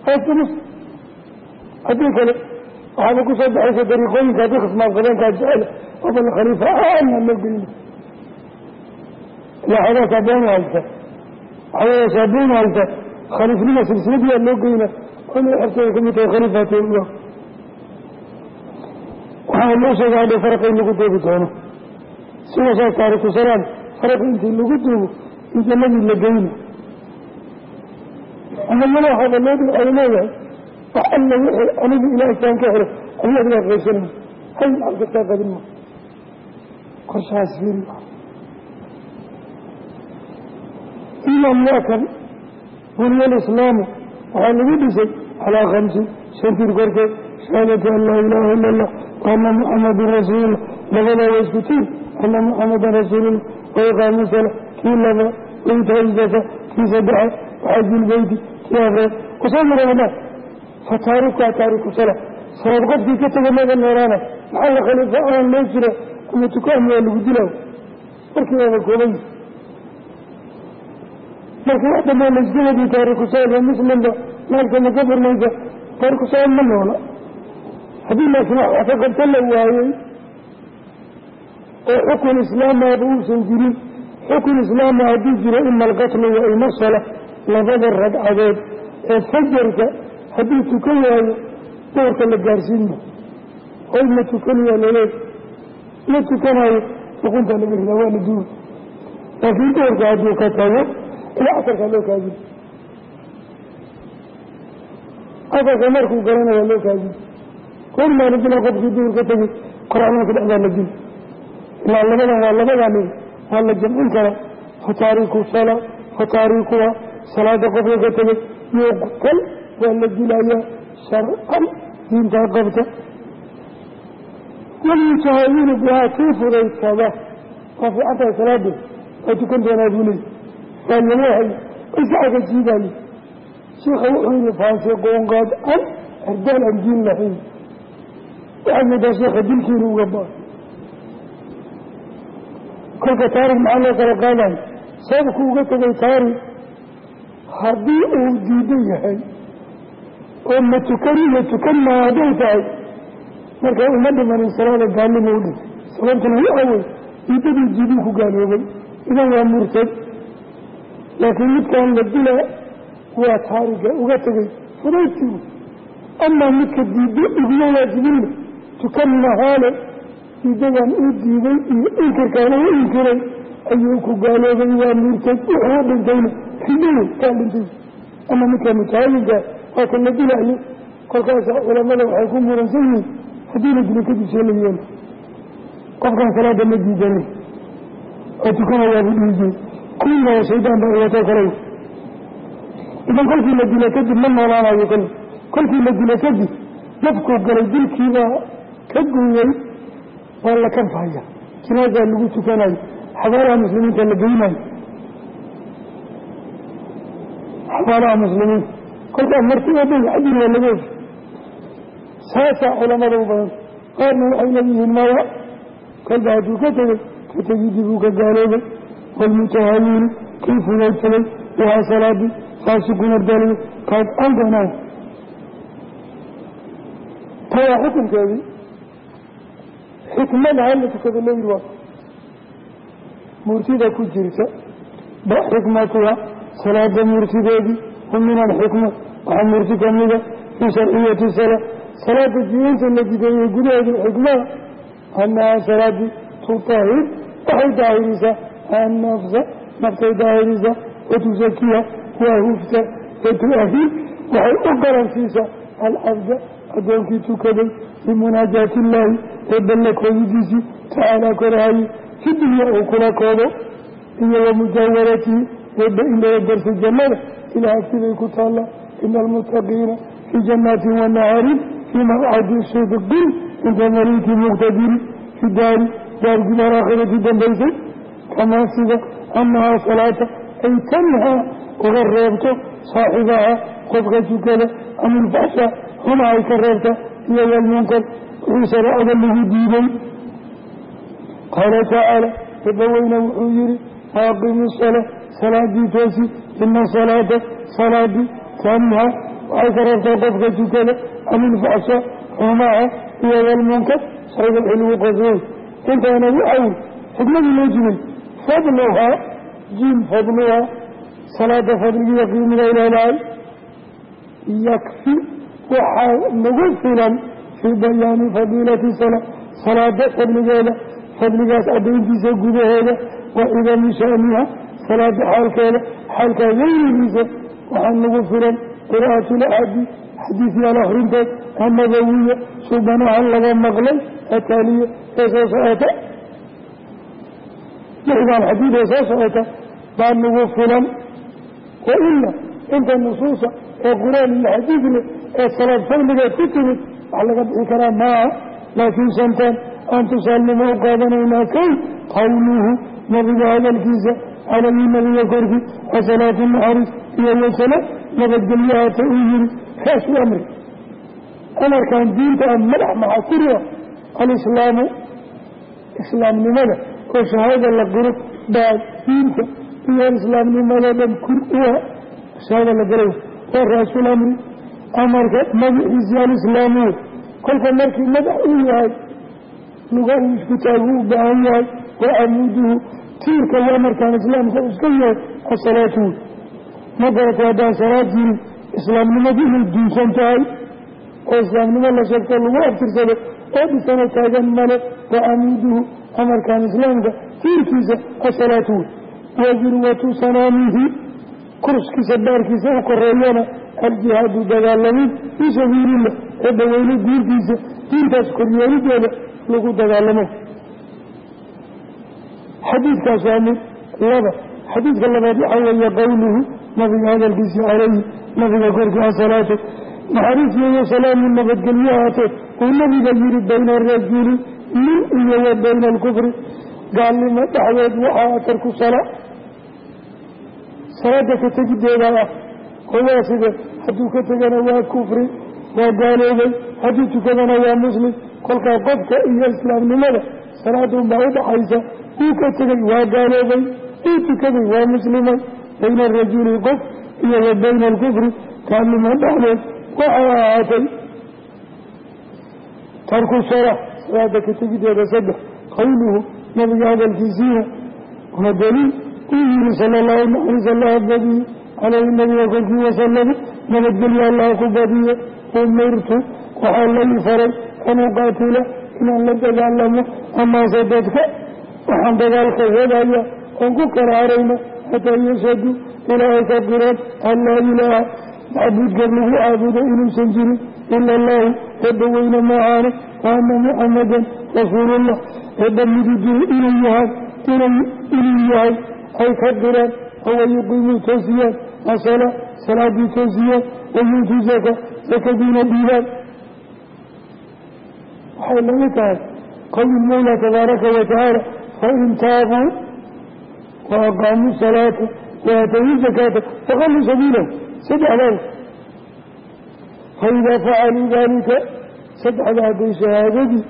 haaska muslim haddii kale waxaaba ku soo baxaysa dariiqooyinka haddii khasmaad qabeenkaa jecel obal khaliifa aana loo gelina ilaa xoogaa saabuun haysta. Waxawaya saabuun haysta. Khaliifnima silsiladiyaa loo geyna khaliifatullah waxaana loo sheega hadha faraqi lagu duubi doono sidasaas taariku salaam faraqi intii lagu duubo in jannadii la geyna amayana waxaaba loo dhi ay leeyahay wax alla wixii anigu ilaahkaan ka helo ayaad waa qaysanay hay kastaa qabin ma qorshahaas fiiri iman waa kan waxaa lagu dhisay calaa khamsin shantir korkeed shahaadati an laa ilaaha ila allah wa ana muxamadan rasuulullah. Labadaa waa isku tiin ana muxamadan rasuulullah. Wa iqaamu sala kii laba waitaayi zaka kii saddexaad waxajilbeyti kii afraad wasawmi ramadaan fa taarikuha taariku sala. Salaad qofkii ka tega maga noolaana maxaa la khaliifo aan loo jira ama tukaan waa lagu dilaayo markii waaba koobay marka wax damboo layska wadi taariku sala muslimba naagta ma ka furmaysa taariku sala ma noola. Haddii laakiin wax ka qabta la waayey oo xukun islaamaaba uusan jirin xukun islaama hadduu jiro ima alqatlu wa ima labada ragcadood ee fajarka hadduu tukan waayo doorka la gaarsiinma hoy ma tukanayaa laleey ma tukanayo uqunta laga ridaa waa la duuba laakiin doorka hadduu ka tago ilaa casarkaa loo kaajin casarka markuu galana loo kaajin goormaa la dila qofkii duur ka tegay qoraxdanka dhexdaa la dil ilaa labadan waa labadaa waa la jamcin karaa fa taariku sala fa taarikuha salaada qofka ka tegay. Yuqtal waa la dilayaa sharcan diintaa qabta. Walyutahaawinu bihaa kii fudaysada waa fiican tahay salaadee waa tukan doonaa buu leey waa laleehay isaga jiidaayo shiika wuxuu yihi faasiqoonqaad an ardaal aan diin lahayn. Waxaad moodaa sheika dilkiina uga ba kolka taarig maxaa loo kala qaadayo sababku uga tegay taarig haddii uu diidan yahay oo ma tukan iyo tukan maa hadday tahay marka uma dhimanin salaada gaalnimo u dhintay sababtuna waxa wey diidadii diiduu ku gaaloobay. Idan waa murtad laakiin midkaan la dila waa taariga uga tegay fudaydtii amaa midka diido iguma waajibinna tukan mahaale diidadan uu diiday iyo inkirkaan uu inkiray. Ayuu ku gaaloobay waa murtad wuxuu u dhintayna ridowey kaa dhintay. Ama midkaa mutahalinka waa kan la dilaayo kolkaasa culamada waxay ku muransan yihiin haddii la dilo kadib see la yeelo qofkan salaada ma diidanin. Oo tukanayaabu dhihi kuwiaa shaydaan baa iwatoo kale idan kolkii la dilo kadib ma noolaanayo kale kolkii la dilo kadib nafkuu galay dilkiibaa ka gooyey waa la kanfahaya jinaasaa lagu tukanayo xabaalaha muslimiinta la geynayo xabaalaha muslimiinta. Kolkaa marti xajir waa laga ofi saasaa culamada u badan. Qaarna waxay leeyihiin maya kolba hadduu ka tegay ka tegidii buu ka gaaloobay waalmutahawiinu kii fudaysaday wahaa salaadii faasiqun ardaliyo kaad anganaa tayaa xukunkeedii xikmada hala tukada loo yiri waa murtida ku jirta xikmatuha salaada murtideedii wa min alxikma waxaa murti kamida fii sharciyati salaa salaada jiinta la jideeyey gudaheeda xikmada annahaa salaadii tutahir waxay daahirisaa annafsa naftay daahirisaa watusakiya waa hufta watuahil waxay u garansiisaa alcabda addoonkii tukaday bimunaajaati illaahi ee balla koodidiisii tacaalaa korahaye fi dunya uu kula koodo iyo wa mujaawaratihi eebba in laga darsay jannada ilaa agtibay ku taallaa ina almuttaqiina fii jannaatin wanahaarin fii maqcadi sidqin cinda maliiki muqtadirin fi daari daargii alaakhirati dambaysay kamaa sida annahaa salaata ay tanhaa uga reebto saaxibaha qofka tukada ama ilfaxshaa huna ay ka reebta iyo walmunkar wixii shareecada lagu diiday qaala tacaala eebbaweyne wuxuu yihi waaqimu salaa salaadii toosi ina salaata salaadii tanhaa waxay ka reebtaa qofka tukada ama ilfaxshaa xumaha iyo walmunkar shayga wixii lagu qasbay. Intaana waxawy xikmadii loo jibay fadluhaa jiin fadluhaa salaada fadligiiyo qiimiga leedahay yakfi waxaa nagu filan fii bayaani fadiilati salaa salaada fadligeeda fadligaas cadayntiisa gudaheeda wa idami shaniha salaada xaalkeeda xaalkaa weynigiisa waxaa nagu filan qiraa'atu laxaadi xadiisyaal akrinteed annabawiya subanaha laga maqlay ataaliya ee soo socota lixdan xadiid ee soo socota baa nagu filan. Wa ila inta nusuusa ee qur'aan iyo xadiid ee salaad fadligeed ku timid wax laga bixi karaa maaha laakiin shantaan aan tusaalnimo u qaadanaynaa kow qawluhu nabiga hadalkiisa calayhi nabiga korkii wasalaatu naxariis iyo wasala nabadgelyahaata uu yihi raasu amri amarkan diinta a madax maxaa kuriya alislaamu islaamnimada oo shahaada la qiro baa diinta iyo islaamnimada dhan kur uha shahaada la galay waa raasul amri amarka magaciisi alislaamu kolka markii madax uu yahay luga uu isku taagu u baahan yahay wa camuuduhu tiirka waa markaan islaamka iska yahay asalaatu ma garato haddaan salaad jirin islaamnimadu inay duunsan tahay. Oo islaamnimo la sheegto lagu abtirsado oo dhisano taagan male wa camuuduhu amarkaan islaamka tiirkiisa asalaatu wa dirwatu sanaamihi kurskiisa baarkiisa u koreeyana aljihaadu dagaalamin fii sabiilillah. Ee dhaweyne diintiisa diintaas koryeelideeda lagu dagaalamo. Xadiidkaas waa mid laba. Xadiidka labaad waxaa weeye qowluhu nabiga hadalkiisi calayhi nabiga korkii asalaatu naxariisiyo iyo salaamu nabadgelyo ahaatee uu nabiga yihi bayna arajuli nin iyo wa bayna alkufri gaalnimo dhexdeed waxaa tarku salaa salaada ka tegideeda ah oo waa side hadduu ka tegana waa kufri waa gaaloobay hadduu tukadana waa muslim kolkaa qofka iyo islaamnimada salaadun baa udhaxaysa wuu ka tegey waa gaaloobay wuu tukaday waa muslimay bayna arajuli qof iyo wa bayna alkufri kaalnimo dhexdeed waxay ahaatay tarku sala salaada ka tegideeda saddex qawluhu nabiga hadalkiisiina waa daliil uu yihi sala allahu naxariis allaha badiye caleyhi nabiga kolkii wasalama nabadgelyo allah ku badiye umirtu waxaa lai faray an uqaatila inaan la dagaalamo amaase dadka waxaan dagaalka wadaya oon ku kala xataa yashhadu ilaa ay ka qireen an laa ilaaha macbuudka lagu caabudo inuusan jirin ila allahu eebba weyne maahaane ana muxamadan rasuulullah eebba mididu inuu yahay inuu yahay ay ka qireen oo wayuqiimuu toosiyaan asala salaadii toosiyaan wayuutuu zaka sakadiina dhiibaan waxay la mid tahay qowli mawla tabaaraka watacaala fain taabuu wa aqaamuu salaata waatayuu zakaata faqalluu sabiilahu saddexdaas faidaa facaluu daalika saddexda hadday shahaadadii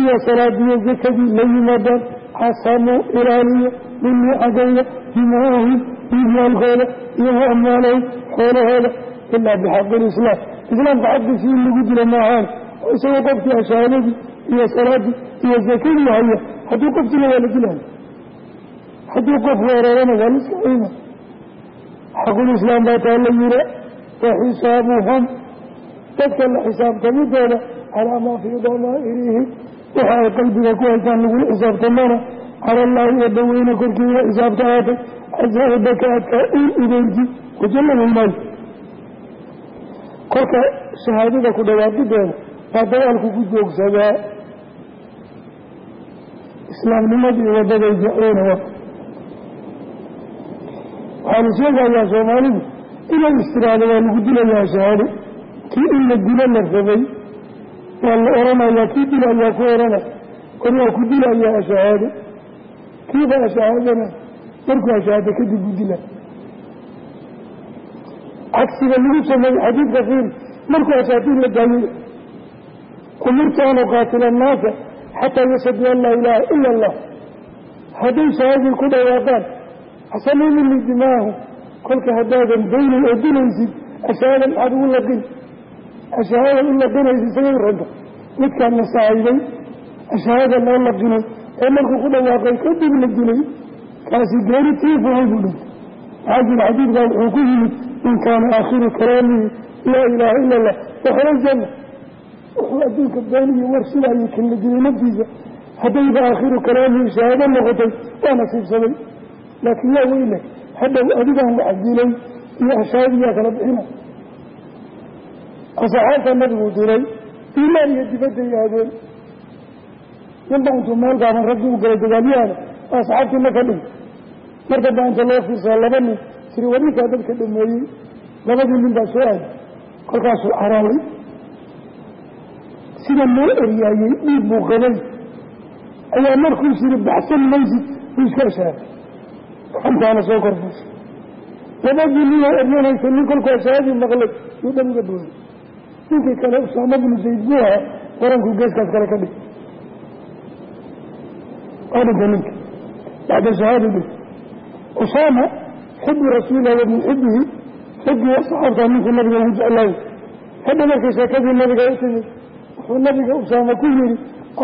iyo salaadiyo zakadii la yimaadaan xasamuu ilaaliya minii xaggayga dimaahum dhiigyaalkooda iyo wa amwaalahum xoolahooda ilaa bixaqi islaamka xaqiisii in lagu dilo maahaan oo isagoo qofkii ashahaadadii iyo salaadii iyo zakadii haya hadduu qof dilo waa la dilaya hadduu qof weerarana waa la iska xaqulislaam baa taa la yira wa xisaabuhum dadka la xisaabtamidooda calaa maa fii damaa'irihim waxa ay qalbiga ku haystaan lagula xisaabtamana cala allaahi eebbaweyne korkiina xisaabta aatay casaa'ibaka adkaa uun udeynti maal. Kolka shahaadada ku dhawaaqideeda baa dagaalku ku joogsadaa. Islaamnimadii wadaday jeceyna wa waxaanu sheegayaa soomaalidu inay istiraado waa lagu dilayaa shahaado kii in la dilo la rabay waa la oranayaa kii dila ayaa ku orana war waa ku dilayaa ashahaado kiiba ashahaadana markuu ashahaado kadib u dila. Cagsiga lagu sameeyey xadiidka fiil markuu ashahaadin la daayay umirtu an uqaatila annaasa xataa yashhadu an laa ilaaha ila allah. Hadday shahaadii ku dhawaaqaan xasanuu minii dimaahum kolka haddaadan daynin oo dilaysid ashahaada maxaad ugu laqin ashahaada u laqinaysa isagay ranta midkaan la saahiday ashahaada loo laqinay ee markuu ku dhawaaqay kadib la dilay kaasi geeri tiifuhay buu dhintay maxaa jira xadiidkaa wuxuu ku yimid in kaana aakhiru kalaamihi laa ilaaha ila allah waxala janna wuxuu adduunka been iyo war sidaayay kan la dilay naftiisa. Haddayba aakhiru kalaamihi shahaado noqotay waa nasiibsaday laakiin yaa weyle hadhow adigaan wax dilay iyo ashaadiyaa kala bixina asxaabta nabiguu diray iimaan iyo dibadday aadeen. Ninba intuu meel gaaban raggii u galay dagaalyahaana asxaabtii ma ka dhig. Marka baa inta loo fiirsaa laba nin siri war ninkaa dadka dhameeyey labadii nin baa soo aaday kolkaasuu caraaway sida loo eryaayey dhiig buu qabay. Ayaa markuu siri baxsan maysid buu iska ashaaray xantaana soo korfushay labadii ninoo eryanaysa nin kolkuu ashaadii maqlay yuu dhabiga booday ninkii kale usaama bnu zayd buu ahaa qarankuu geeskaas kale ka dhig. Dhinta ninka bacda shahaadi dhig. Usaama xibu rasuulilah wa min xibihi raggii saxaabtaa ninkuu nabiga ugu jeclaayay hadha markay sheekadii nabiga u timid wuxuu nabiga usaama ku yihi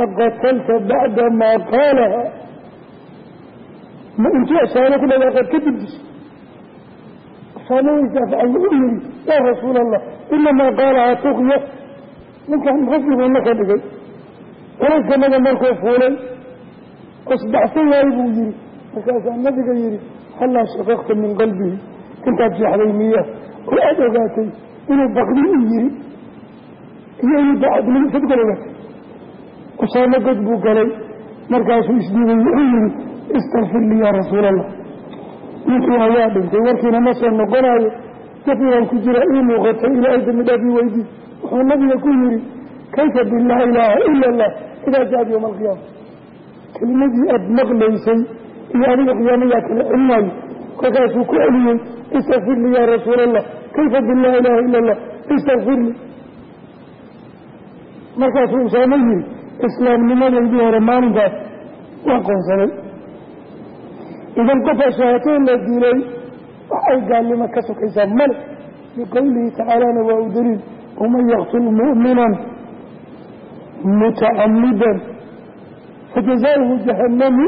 aqatalta bacda maa qaalaha. Ma intuu ashaado ku dhawaaqeed kadib dishay usaama weysaafacay wuxuu yihi yaa rasuula allah inamaa qaalahaa tuqya ninkan rafiguuna ka dhigay walaskanaga markuu fuulay osbaxsan yahay buu yihi markaasaa nabiga yihi hallaa shaqaqta min qalbihi intaad jeexday miya oo aada ogaatay inuu bakdi u yiri iyo inuu daacadnimo sad ogaatay usaamo god buu galay markaasuu isdhiibay wuxuu yihi istakfir lii yaa rasuula allah ninkiina waa dhintay warkiina ma soo noqonayo nafigaan ku jira ii muuqatay ilaahay dambi dhaaf ii weydii wuxuu nabiga ku yihi kayfa bilaa ilaaha ila allah idaa jaad yowma alqiyaama kelimadii aada maqlaysay iyo adiga qiyaamayaa kala celinaayo kolkaasuu ku celiyey istakfir lii yaa rasuula allah kayfa bilaa ilaaha ila allah istakfir lii. Markaasuu usaamo yihi islaamnimadaydii hore maalinkaas waa qoonsaday idan qof ashaahatee la dilay waxay gaalnimo ka sokaysaa male liqowlihi tacaalana waa u daliil waman yaktul mu'minan mutacamidan fajazaauhu jahannamu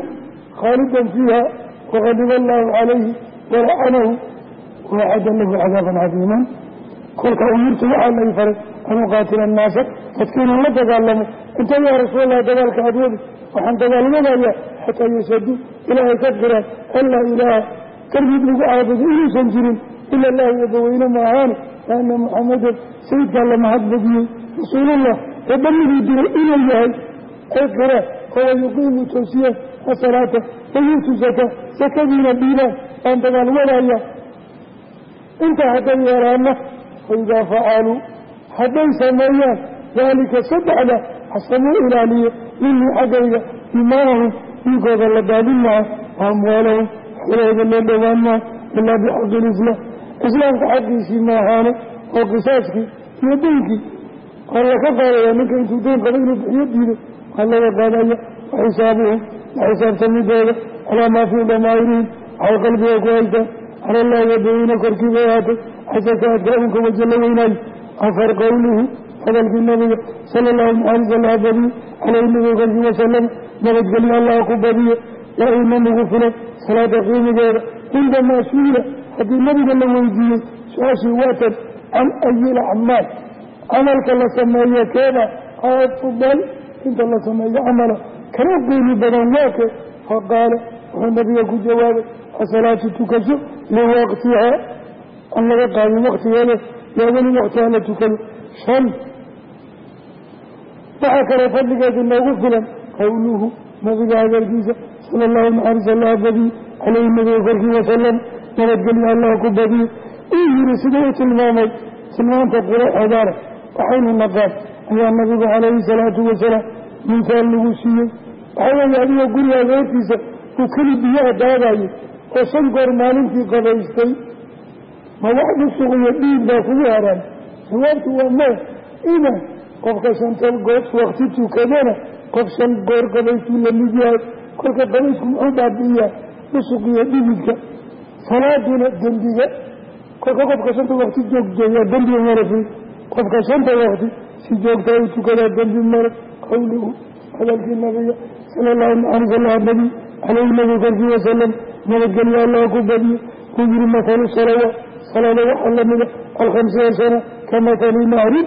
khaalidan fiiha waqadiba allahu calayhi walacanahu waacada lahu cadaaban cadiiman. Kolka umirtu waxaa lay faray an annaasa dadka inaan la dagaalamo. Inta yaa rasuulallah dagaalka adwadi waxaan dagaalmadayaa xataa yashhaduu ilaahay ka qiraan an laa ilaaha karmid lagu caabudo inuusan jirin. Ila allahu eebaweyne maahaane waana muxamadan sayidkaa la mahadbadiyey rasuulullah ee dhamigii diray inuu yahay ay qiraan oo wayuqiimu toosiyaan asalaata wayuutu zaka sakadiina dhiibaan aan dagaalwadaya intaa hadday yeelaana faidaa facaluu hadday sameeyaan daalika saddexda xasamuu ilaaliye minii xaggayga dimaahum dhiigooda la daadin maha wa amwaalahum xolahooda loo dhowaan maha ilaa bixaqi lislaam islaamka xaqiisii maahaane oo qisaaskii iyo deynkii waa laka qaadaya ninka intuu deyn qaba inuu bixiyo diido waa laga qaadaya wa xisaabuhum calaa maa fii damaa'irihim waxay qalbiga ku haystaan cala allahi wadaweyne korkiiba ahaatay xasakaadka unka waja la weynaayo afar qowluhu hadalkii nabiga sala allahu maxamed allaha badiye caleyhi nabiga korkii wasalam nabadgelyo allah ku badiye yaa ina nagu filan salaada qiimigeeda cindamaa suila haddii nabiga la weydiiyey su'aashii waatan can ayil acmaal camalka la sameeyo keeda afdal inta la sameeyo camala kana qiimi badan waake faqaala wuxuu nabiga ku jawaabay asalaatu tukasho liwaqtihaa an laga qaadin waktigeeda yoogani waktiha la tukado shan waxaa kaloo fadligeeda noogu filan qowluhu nabiga hadalkiisa sala allahu naxaris allah badiye caleyhi nabiga korkii wasalam nabadgelyo allah ku badiye uu yiri siduu u tilmaamay tilmaanta quruxodaana waxaynu naqaan ayaa nabigu calayhi salaatu wasalaam misaal lagu siiyey. Waxaa weeye adigoo gurigaaga hortiisa uu keli biyaha daadayo oo shan goor maalintii qabaystay. Ma wax dhusuq iyo dhiig baa kugu haraan jawaabtu waa maya idan qofka shanta goor wakti tukadana qof shan goor qabaystuu la mid yahay kolka qabaysku muxuu baabi'iyaa dhusuq iyo dhididka salaaduna dembiga. Kolka qofka shanta wakti joogjeeyaa dembiga marafi qofka shanta wakti si joogtaa u tukadaa dembi mara qowluhu hadalkii nabiga sala allahu naxaris allah nabi caleyhi nabi korkii wasalam nabadgelyo allah ku badiye kuu yihi mathalu salawa. Salaada waxaa lamida alkhamsiya sana ka mathali nahrin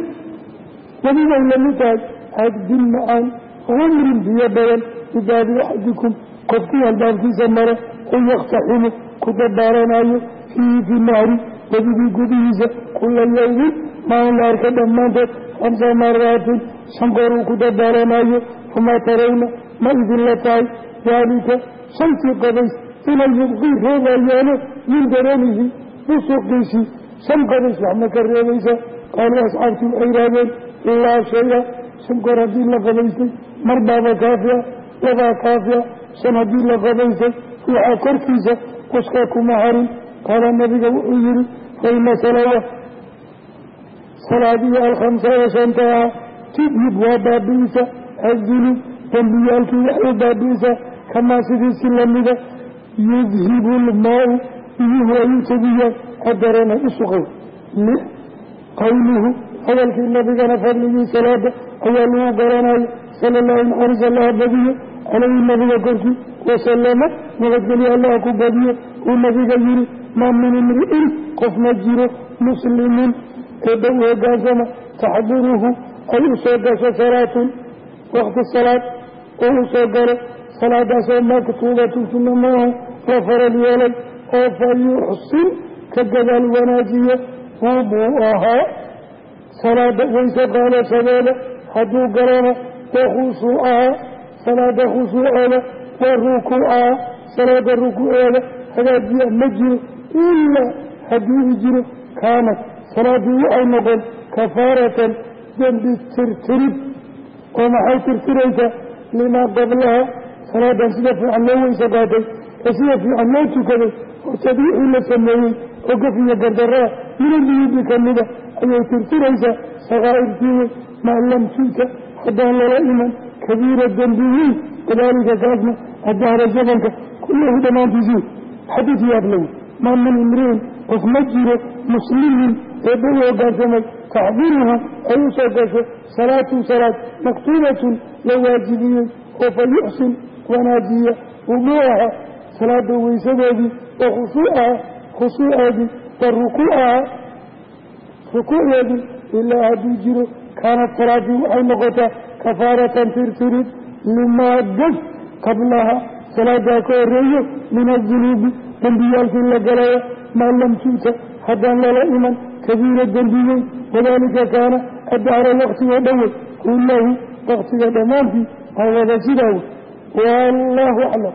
wabibay la mid tahay agdin macaan umrin biyo badan bibaabi axadikum qofkii albaabkiisa mara u yaktaximu ku dabaaranayo fiihi fi nahri webigii gudihiisa kula yawmin maalin la dhammaanteed khamsa maraatin shan goor uu ku dabaaranayo famaa tarawna ma idin la tahay daalika shantii qabays inay yubqii reebayaano min daranihi dhusuqiisii shan qabays wax ka reebaysa qaaluu asxaabtii waxay yidhaahdeen ilaa shaya shan goor haddii la qabaystay mar baaba kaafiya labaa kaafiya shan la qabaystay ruuxa korkiisa uska kuma harin. Qaala nabiga wuxuu yihi fa ina salawa salaadii alkhamsa ee shanta ah tudhib waa baabi'isa adunub dembiyaalkii waxay baabi'isaa kamaa sidiisi lamida yudhibu lmaau biyuhu ay u tegiyaan adarana usuqow lix qowluhu hadalkii nabigana fadligii salaada ayaa lagu garanaya sala allahu naxaris allaha badiye caleyhi nabiga korkii wasalama nabadgelyo allaha ku badiye uu nabiga yihi maa min imri'in qof ma jiro muslimin. Ee dhow hogaansama taxduruhu ay u soo gasho salaatun wakti salaad oo u soo galo salaadaasoo maktuubatun sunna maaha la faral yeelay oo fa yuxsin ka gadaal wanaajiyo. Wubuu ahaa. Salaada wayse qaalasadeeda hadduu galana khushuucaha salaada khushuuceeda waa rukuucaha salaada rukuuceeda hagaajiya ma jiro ilaa haddii u jiro kaanat salaadii waxay noqon kafaaratan dembi tirtirid oo maxay tirtiraysaa limaa qablaha. Salaadan sida fiican loo weysa qaatay ee sida fiican loo tukaday hortadii wixii la sameeyey oo gaf iyo gardaraa minaduyubi kamida ayay tirtiraysaa sakaa'irtii wey maa lam tuuta haddaan lala iman kabiira dembi weyn wadaalika kaasna adahra zamanka kullahu dhammaantiisii xadiid yaablow maa min imriin qof ma jiro muslimin eebba u hogaansamay taxdiruhu ay u soo gasho salaatun salaad maktuubatun la waajibiyey oo fa yuxsin wanaajiya wuduucaha salaada weysadeedii wa khushuucaha khushuuceedii wa rukuucaha rukuucdeedii ilaa hadduu jiro kaanad salaadii waxay noqotaa kafaaratan tirtirid limaa gaf qablaha salaadaa ka horeeyo min adunuubi dembiyaalkii la galaya maa lam tu'ta haddaan lala iman kabiira dembiyeyn wadaalika kaana adahra waktiga dhowe kullahu waktiga dhammaantii waa wada sidaa wey wallaahu aclam